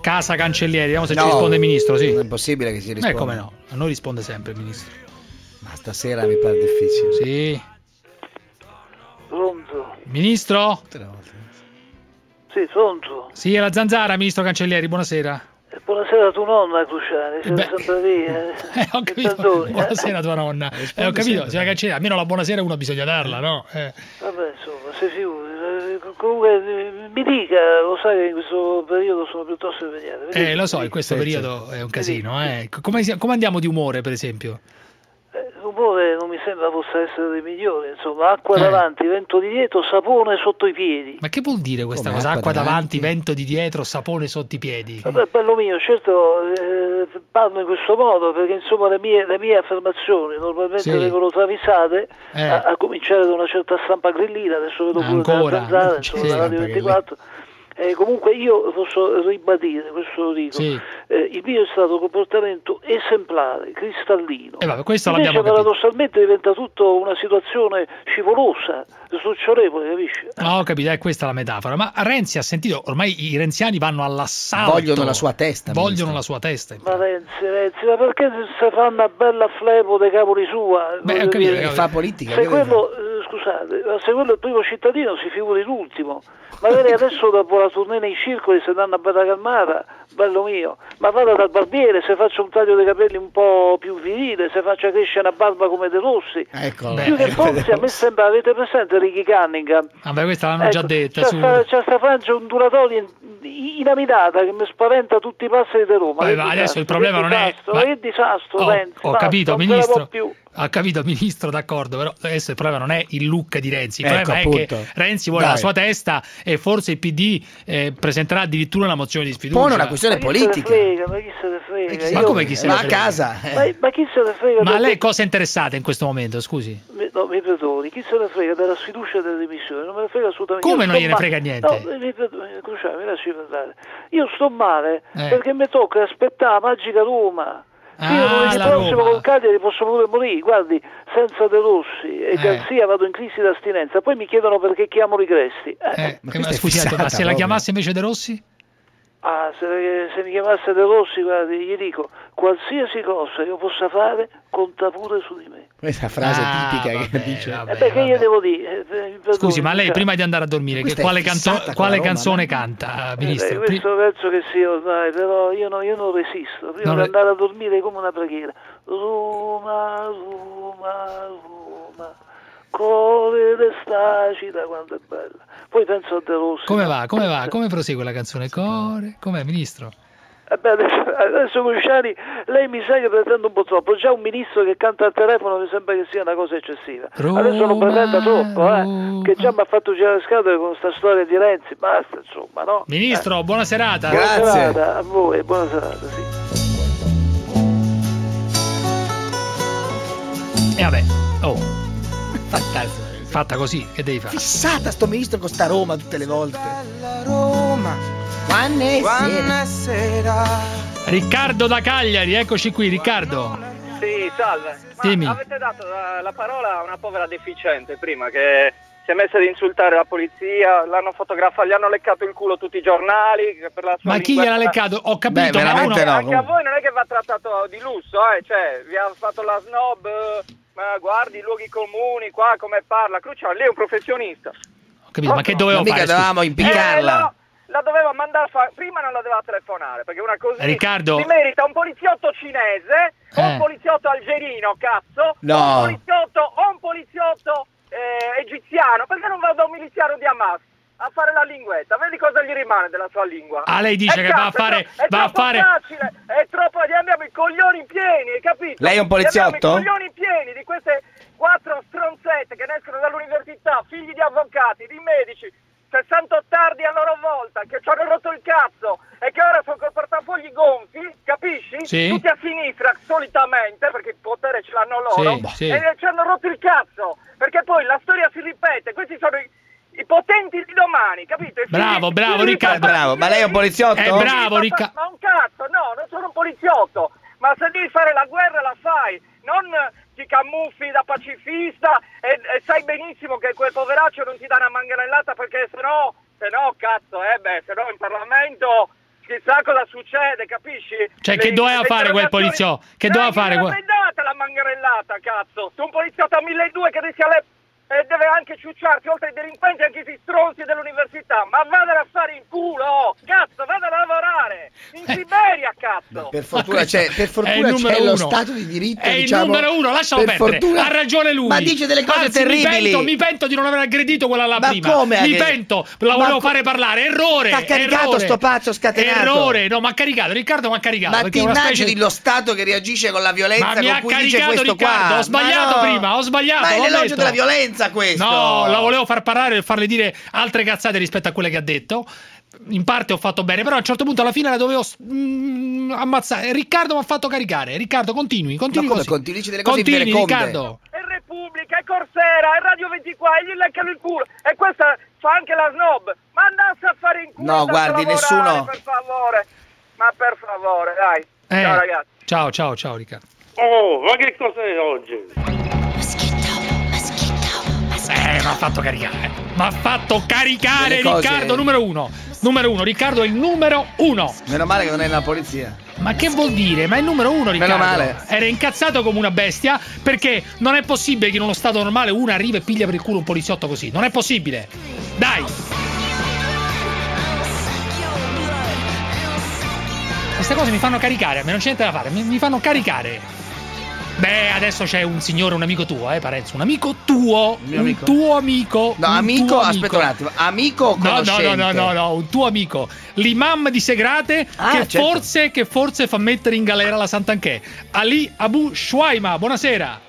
Casa cancellieri, vediamo se ci
No,
risponde il ministro, sì.
Non è possibile che si risponda.
Eh, come no? A noi risponde sempre il ministro.
Ma stasera mi pare difficile.
Sì.
Pronto?
Ministro?
Sì, pronto.
Sì, è la zanzara, ministro cancellieri, buonasera.
Buonasera a tua nonna, Cruciani, sei
Beh.
sempre via.
Eh, ho capito.
Eh.
Buonasera tua nonna. Eh, ho capito,
sempre.
signora cancellieri, almeno la buonasera uno bisogna darla, no? Eh.
Vabbè, insomma, sei figuri. Eh, Comunque, eh, mi dica, lo sai che in questo periodo sono piuttosto impegnato.
Eh, lo so, in questo periodo è un casino, eh. Come, come andiamo di umore, per esempio?
Eh, rumore non mi sembra possa essere dei migliori, insomma, acqua
Eh.
davanti, vento di dietro, sapone sotto i piedi.
Ma che vuol dire questa
Come,
cosa?
acqua
Acqua davanti,
davanti?
vento di dietro, sapone sotto i piedi.
Vabbè, bello mio, certo eh, parlo in questo modo perché insomma le mie, le mie affermazioni normalmente
Sì.
vengono travisate
Eh.
a, a cominciare da una certa stampa grillina, adesso vedo pure
Ancora?
da zanzara, insomma, da Radio
stampa
24. Eh, comunque io posso ribadire, questo lo dico,
Sì.
eh, il mio è stato un comportamento esemplare, cristallino.
E vabbè, questo
Invece
l'abbiamo capito.
paradossalmente diventa tutto una situazione scivolosa, stucciolevole, capisci?
No, ho capito, è questa la metafora. Ma Renzi ha sentito, ormai i renziani vanno all'assalto.
Vogliono la sua testa,
Vogliono la sua testa.
Ma Renzi, Renzi, ma perché se fa una bella flepo dei cavoli sua?
Beh, ho capito,
dire,
ho capito.
Fa politica.
se
che
quello, eh, scusate, ma se quello è il primo cittadino si figuri l'ultimo. Magari adesso dopo la tournée nei circoli se danno a bella calmata, bello mio, ma vada dal barbiere, se faccia un taglio dei capelli un po' più virile, se faccia crescere una barba come De Rossi.
Ecco.
Più che forse a me sembra, avete presente Ricky Cunningham?
Vabbè, questa l'hanno già
Ecco,
detta.
C'è
su.
sta, c'è sta frangia ondulatoria in- inamidata che mi spaventa tutti i passeri di Roma.
Vabbè, adesso il problema
che
non è-
disastro,
ma-
Che disastro,
Ho,
Renzi,
ho
basta,
capito,
può
ministro. Ha capito, ministro, d'accordo, però adesso il problema non è il look di Renzi, il
Ecco,
problema è
appunto.
che Renzi vuole
Dai.
la sua testa e forse il PD eh, presenterà addirittura una mozione di sfiducia.
Pone una questione
Ma chi se ne
politica.
frega, ma chi se ne frega?
Ma come chi se ne
Va a
frega?
casa.
Ma, ma chi se ne frega?
Ma lei cosa è interessata in questo momento, scusi?
Mi- No, mi perdoni, chi se ne frega della sfiducia e delle dimissioni? Non me ne frega assolutamente.
Come
Io
non gliene
ma-
frega niente?
No, mi perdoni, mi lasci parlare. Io sto male
Eh.
perché mi tocca aspettare la magica Roma. Io
Ah,
lunedì
la
prossimo
Roma.
col Cagliari posso pure morire, guardi, senza De Rossi e
Eh.
Garzia vado in crisi d'astinenza, poi mi chiedono perché chiamo Rigresti. Eh,
Eh,
Ma
eh,
è
scusi, ma se la chiamasse invece De Rossi?
Ah, se, se mi chiamasse De Rossi, guardi, gli dico, qualsiasi cosa io possa fare, conta pure su di me.
Questa frase
Ah,
tipica che
vabbè,
dice.
vabbè,
e beh, che
vabbè.
io devo dire? Eh,
Scusi, ma lei
cioè,
prima di andare a dormire, che- quale,
con
quale
Roma,
canzone
no?
canta,
Eh,
ministro?
beh, questo penso che sia ormai, però io, no- io non resisto. Prima
Non
di
re-
andare a dormire come una preghiera. Roma, Roma, Roma, cuore d'estacita quanto è bella. Poi penso a De Rossi.
Come va? Come va? Come prosegue la canzone? Core? Com'è, ministro?
Eh beh, adesso, adesso Cruciani, lei mi sa che pretende un po' troppo. Già un ministro che canta al telefono mi sembra che sia una cosa eccessiva. adesso non pretenda troppo, eh, che già mi ha fatto girare le scatole con sta storia di Renzi. Basta, insomma, no?
Ministro, buona serata.
Buona
Grazie.
serata a voi, buona serata, sì.
E vabbè, oh,
Fantastico.
fatta così, che devi fare?
Fissata sto ministro con sta Roma tutte le volte. Roma. Buonasera.
Riccardo da Cagliari, eccoci qui, Riccardo.
Sì, salve. Ma
Dimmi.
avete dato la, la parola a una povera deficiente prima che si è messa ad insultare la polizia, l'hanno fotografato, gli hanno leccato il culo tutti i giornali che per la sua
Ma chi gliel'ha leccato? Ho capito,
Beh,
ma
veramente
uno...
no.
Anche a voi non è che va trattato di lusso, eh? cioè vi ha fatto la snob, eh, ma guardi i luoghi comuni, qua come parla, Cruciani, lei è un professionista.
Ho capito, ma che dovevo
Ma mica
fare? scusi?
dovevamo
Eh,
impiccarla.
no, la doveva mandare fa- prima non la doveva telefonare perché una così
Riccardo.
si merita un poliziotto cinese o
Eh.
un poliziotto algerino cazzo
No.
o un poliziotto o un poliziotto eh, egiziano perché non va da un miliziano di Hamas a fare la linguetta vedi cosa gli rimane della sua lingua
Ah, lei dice
Eh,
che va a
cazzo, è
fare-
tro- è
va a
troppo
fare-
facile è troppo gli abbiamo i coglioni pieni hai capito
Lei è un poliziotto?
i coglioni pieni di queste quattro stronzette che ne escono dall'università figli di avvocati di medici 68 tardi a loro volta, che ci hanno rotto il cazzo e che ora sono col portafogli gonfi, capisci?
Sì.
Tutti a sinistra, solitamente, perché il potere ce l'hanno loro,
Sì, sì.
e ci hanno rotto il cazzo, perché poi la storia si ripete, questi sono i, i potenti di domani, capito?
Bravo, bravo, Riccardo.
papà-
Bravo, ma lei è un poliziotto?
Eh,
figli di
bravo,
papà-
Ricca-
Ma un cazzo, no, non sono un poliziotto, ma se devi fare la guerra la fai, non ti camuffi da pacifista e, e sai benissimo che quel poveraccio non ti dà una manganellata perché sennò, sennò cazzo, eh beh, sennò in Parlamento chissà cosa succede, capisci?
Cioè, che doveva fare quel poliziotto? Che doveva fare
quel- data la manganellata, cazzo? Tu un poliziotto a 1200 che rischia le...
e deve anche ciucciarsi, oltre ai delinquenti, anche i stronzi dell'università. Ma vadano a fare in culo! Cazzo, vadano a lavorare! In Siberia, cazzo!
Per fortuna c'è, per fortuna c'è lo
uno.
Stato di diritto.
È
diciamo,
il numero uno, lascialo
per
perdere.
fortuna-
Ha ragione lui.
Ma dice delle cose
Anzi, Mi
terribili.
pento, mi pento di non aver aggredito quella là
Ma
prima.
come
Mi pento, la
Ma
volevo
co-
fare parlare. Errore.
T'ha caricato
errore.
sto pazzo scatenato.
Errore, no, ma ha caricato. Riccardo mi ha caricato.
Ma
perché
ti immagini
specie-
lo Stato che reagisce con la violenza
Ma mi
con
ha
cui dice
caricato
questo
Riccardo,
qua?
ho sbagliato
Ma no.
prima, ho sbagliato.
Ma è l'elogio della violenza questo.
No, la volevo far parlare e farle dire altre cazzate rispetto a quelle che ha detto. In parte ho fatto bene, però a un certo punto alla fine la dovevo mm, ammazzare. Riccardo mi ha fatto caricare. Riccardo, continui, continui
Ma come
così.
continui? Dici delle cose
continui. Riccardo.
È Repubblica, è Corsera, è Radio 24, e gli leccano il culo. E questa fa anche la snob. Ma andasse a fare in culo.
No, guardi, nessuno-
Per favore. Ma per favore, dai.
Eh,
Ciao ragazzi.
Ciao, ciao, ciao, Riccardo.
Oh, ma che cos'è oggi?
Mi ha fatto caricare. Mi ha fatto caricare
Delle cose-
Riccardo numero uno. Numero uno, Riccardo è il numero uno.
Meno male che non è nella polizia.
Ma che vuol dire? Ma è il numero uno, Riccardo.
Meno male.
Era incazzato come una bestia perché non è possibile che in uno stato normale uno arriva e piglia per il culo un poliziotto così. Non è possibile. Dai. Queste cose mi fanno caricare, a me non c'è niente da fare, mi, mi fanno caricare. Beh, adesso c'è un signore, un amico tuo, eh, Parenzo. Un amico tuo. un
amico?
tuo amico.
No,
un
amico,
tuo
aspetta un attimo. Amico o
No, no,
conoscente?
no, no, no, no, un tuo amico, l'imam di Segrate,
Ah,
che,
certo.
forse, che forse fa mettere in galera la Sant'Anché. Ali Abu Shuaima, buonasera.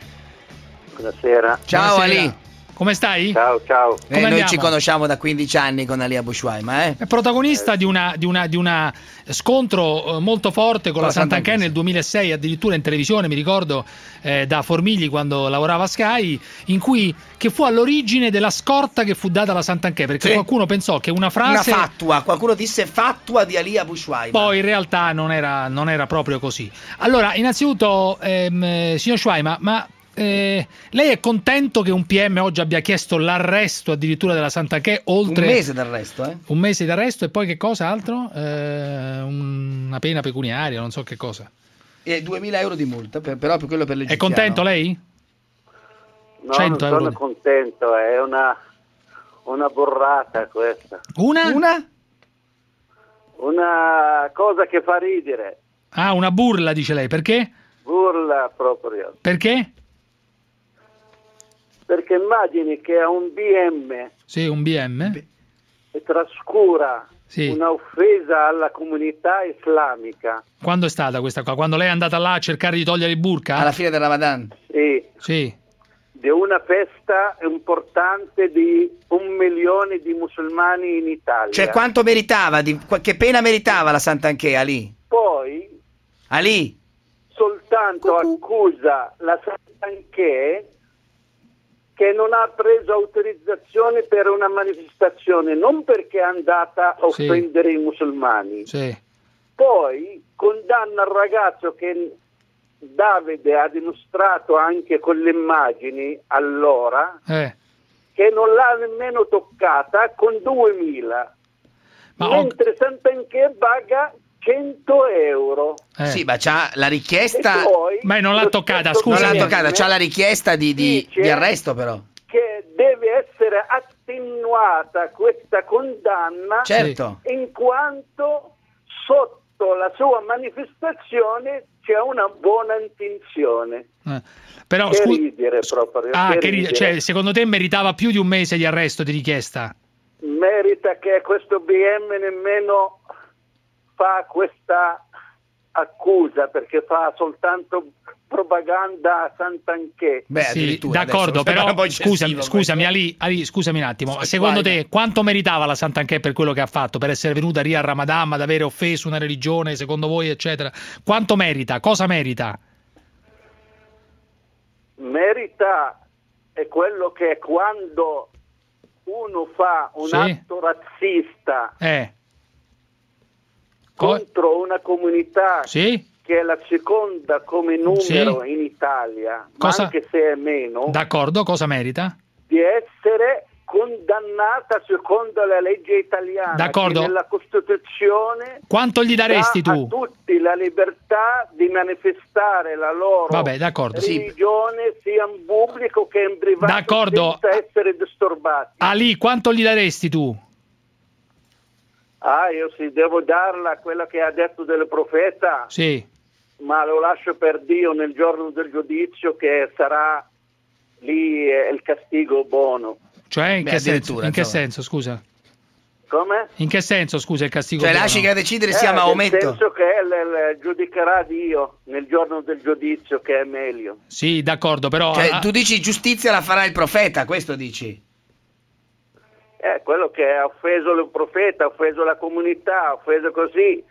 Buonasera.
Ciao
Buonasera.
Ali.
Come stai?
Ciao, ciao.
Eh,
Come
noi
andiamo?
ci conosciamo da 15 anni con Ali Abu Shuaima, eh?
È protagonista di una, di una, di una scontro eh, molto forte con,
Con
la Sant'Anché, nel 2006, addirittura in televisione, mi ricordo eh, da Formigli quando lavorava a Sky, in cui che fu all'origine della scorta che fu data alla Sant'Anché, perché
Sì.
qualcuno pensò che una frase
Una fatua, qualcuno disse fatua di Ali Abu Shuaima.
Poi in realtà non era, non era proprio così. Allora, innanzitutto, ehm, eh, signor Schweima, ma eh, lei è contento che un PM oggi abbia chiesto l'arresto addirittura della Sant'Anché oltre
Un mese d'arresto, eh?
un mese di arresto e poi che cosa altro? Eh, una pena pecuniaria, non so che cosa.
E 2000 euro di multa, per- però per quello per
È
l'egiziano.
contento lei?
No,
100
non sono
euro.
contento, è una, una borrata questa.
Una?
Una?
Una cosa che fa ridere,
Ah, una burla, dice lei. Perché?
burla proprio.
Perché?
Perché immagini che a un BM
Sì, un BM.
trascura
Sì.
un'offesa alla comunità islamica.
Quando è stata questa qua? Quando lei è andata là a cercare di togliere il burka?
Alla fine del Ramadan.
Sì,
Sì.
di una festa importante di un milione di musulmani in Italia.
Cioè, quanto meritava? Di, che pena meritava la Sant'Anché, Ali?
Poi
Ali?
soltanto accusa la Sant'Anché che non ha preso autorizzazione per una manifestazione, non perché è andata a
Sì.
offendere i musulmani.
Sì.
Poi condanna il ragazzo che Davide ha dimostrato anche con le immagini allora
Eh.
che non l'ha nemmeno toccata con 2000
Ma ho-
mentre Sant'Anché paga 100 euro
Eh.
Sì, ma c'ha la richiesta...
Poi
Ma non l'ha toccata, scusa.
Non l'ha toccata, c'ha la richiesta di, di- di arresto però.
che deve essere attenuata questa condanna
Certo.
in quanto sotto la sua manifestazione c'è una buona intenzione
Eh. Però
che
scusa.
ridere proprio
Ah,
che
che ri-
ridere.
cioè, secondo te meritava più di un mese di arresto di richiesta?
merita che questo BM nemmeno fa questa accusa perché fa soltanto propaganda a Sant'Anché
Beh,
Sì, d'accordo, però scusami, scusami Ali, Ali, scusami un attimo.
Sì,
Secondo
guarda.
te quanto meritava la Sant'Anché per quello che ha fatto, per essere venuta lì a Ramadan, ad avere offeso una religione, secondo voi, eccetera? Quanto merita? Cosa merita?
merita è quello che quando uno fa un
Sì.
atto razzista
Eh. Co-
contro una comunità
Sì?
che è la seconda come numero
Sì.
in Italia,
Cosa-
anche se è meno,
D'accordo, cosa merita?
di essere condannata secondo la legge italiana.
D'accordo.
Nella Costituzione
Quanto gli daresti tu?
a tutti la libertà di manifestare la loro
Vabbè, d'accordo, sì.
religione sia in pubblico che in privato
D'accordo.
senza essere disturbati.
Ali, quanto gli daresti tu?
Ah, io sì, devo darla a quella che ha detto del profeta,
Sì.
ma lo lascio per Dio nel giorno del giudizio che sarà lì eh, il castigo buono.
Cioè, in,
Beh,
che, senso? in che senso, scusa?
Come?
In che senso, scusa, il castigo
Cioè,
buono?
lasci che a decidere sia
Eh,
Maometto.
Nel senso che l- l- giudicherà Dio nel giorno del giudizio che è meglio.
Sì, d'accordo, però...
Cioè,
ah,
tu dici giustizia la farà il profeta, questo dici?
Eh, quello che ha offeso il profeta, ha offeso la comunità, ha offeso così.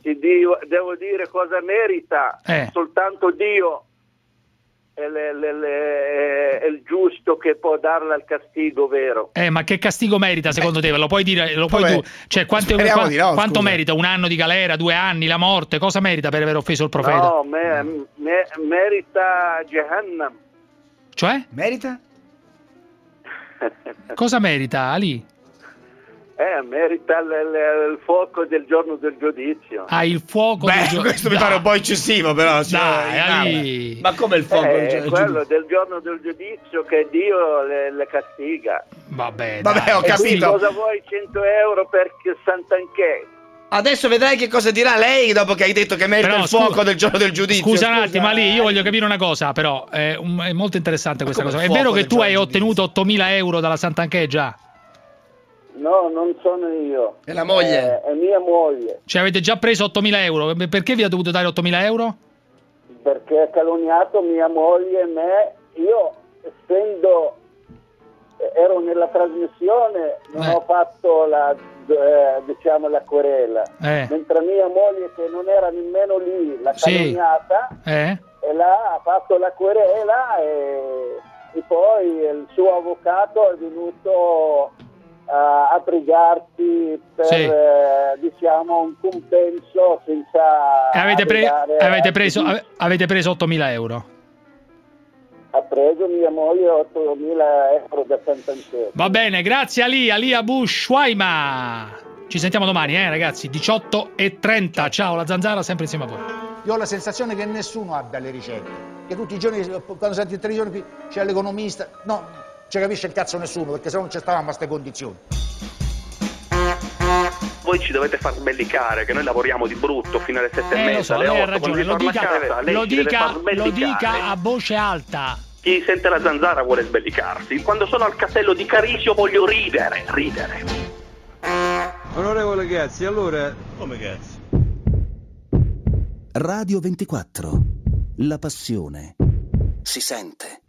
Ti dico- devo dire cosa merita.
Eh.
Soltanto Dio è, le- le- le- è il giusto che può darle il castigo vero.
Eh, ma che castigo merita secondo te? Lo puoi dire, lo puoi
Vabbè,
tu? Cioè,
speriamo
qua-
no,
quanto merita? Un anno di galera, due anni, la morte? Cosa merita per aver offeso il profeta?
No, me- me- merita Jehannam.
Cioè?
Merita?
Cosa merita, Ali?
Eh, merita il, il- il fuoco del giorno del giudizio.
Ha il fuoco del
Beh,
gio-
questo mi pare un po' eccessivo, però.
Dai.
Ma come il fuoco?
Eh,
Cioè,
quello del giorno del giudizio che Dio le, le castiga.
Vabbè,
Vabbè, ho
E
capito.
cosa vuoi 100 euro per Sant'Anché?
Adesso vedrai che cosa dirà lei dopo che hai detto che merita
Però,
il fuoco
scusa-
del giorno del giudizio.
Scusa un attimo, Ali, io voglio capire una cosa, però è, un- è molto interessante questa cosa. È vero che tu hai ottenuto 8000 euro dalla Sant'Anché già?
No, non sono io.
È la moglie.
Eh, è mia moglie.
Cioè avete già preso 8000 euro? Perché vi ha dovuto dare 8000 euro?
Perché ha calunniato mia moglie e me. Io, essendo... eh, Ero nella trasmissione, non
Eh.
ho fatto la, eh, diciamo, la querela.
Eh.
Mentre mia moglie, che non era nemmeno lì, l'ha
Sì.
calunniata,
Eh?
e là ha fatto la querela e, e poi il suo avvocato è venuto a- pregarti per
Sì.
eh, diciamo un compenso senza
avete, pre- avete preso, ave- avete preso 8000 euro?
Ha preso mia moglie 8.000 euro da Sant'Antonio
Va bene, grazie Ali, Ali Abu Shwaima. Ci sentiamo domani, eh ragazzi, 18 e 30. Ciao, la zanzara sempre insieme a voi.
Io ho la sensazione che nessuno abbia le ricette. Che tutti i giorni, quando senti il televisione qui, c'è l'economista. No, ci capisce il cazzo nessuno, perché se no non ci stavamo a queste condizioni.
Voi ci dovete far sbellicare che noi lavoriamo di brutto fino alle sette e
Eh,
mezza,
lo so,
alle
ragione, lo dica,
casa,
lo dica, lo dica a voce alta.
Chi sente la zanzara vuole sbellicarsi. Quando sono al castello di Carisio voglio ridere, ridere.
Onorevole Gazzi, allora... Come Gazzi?
Radio 24. La passione si sente.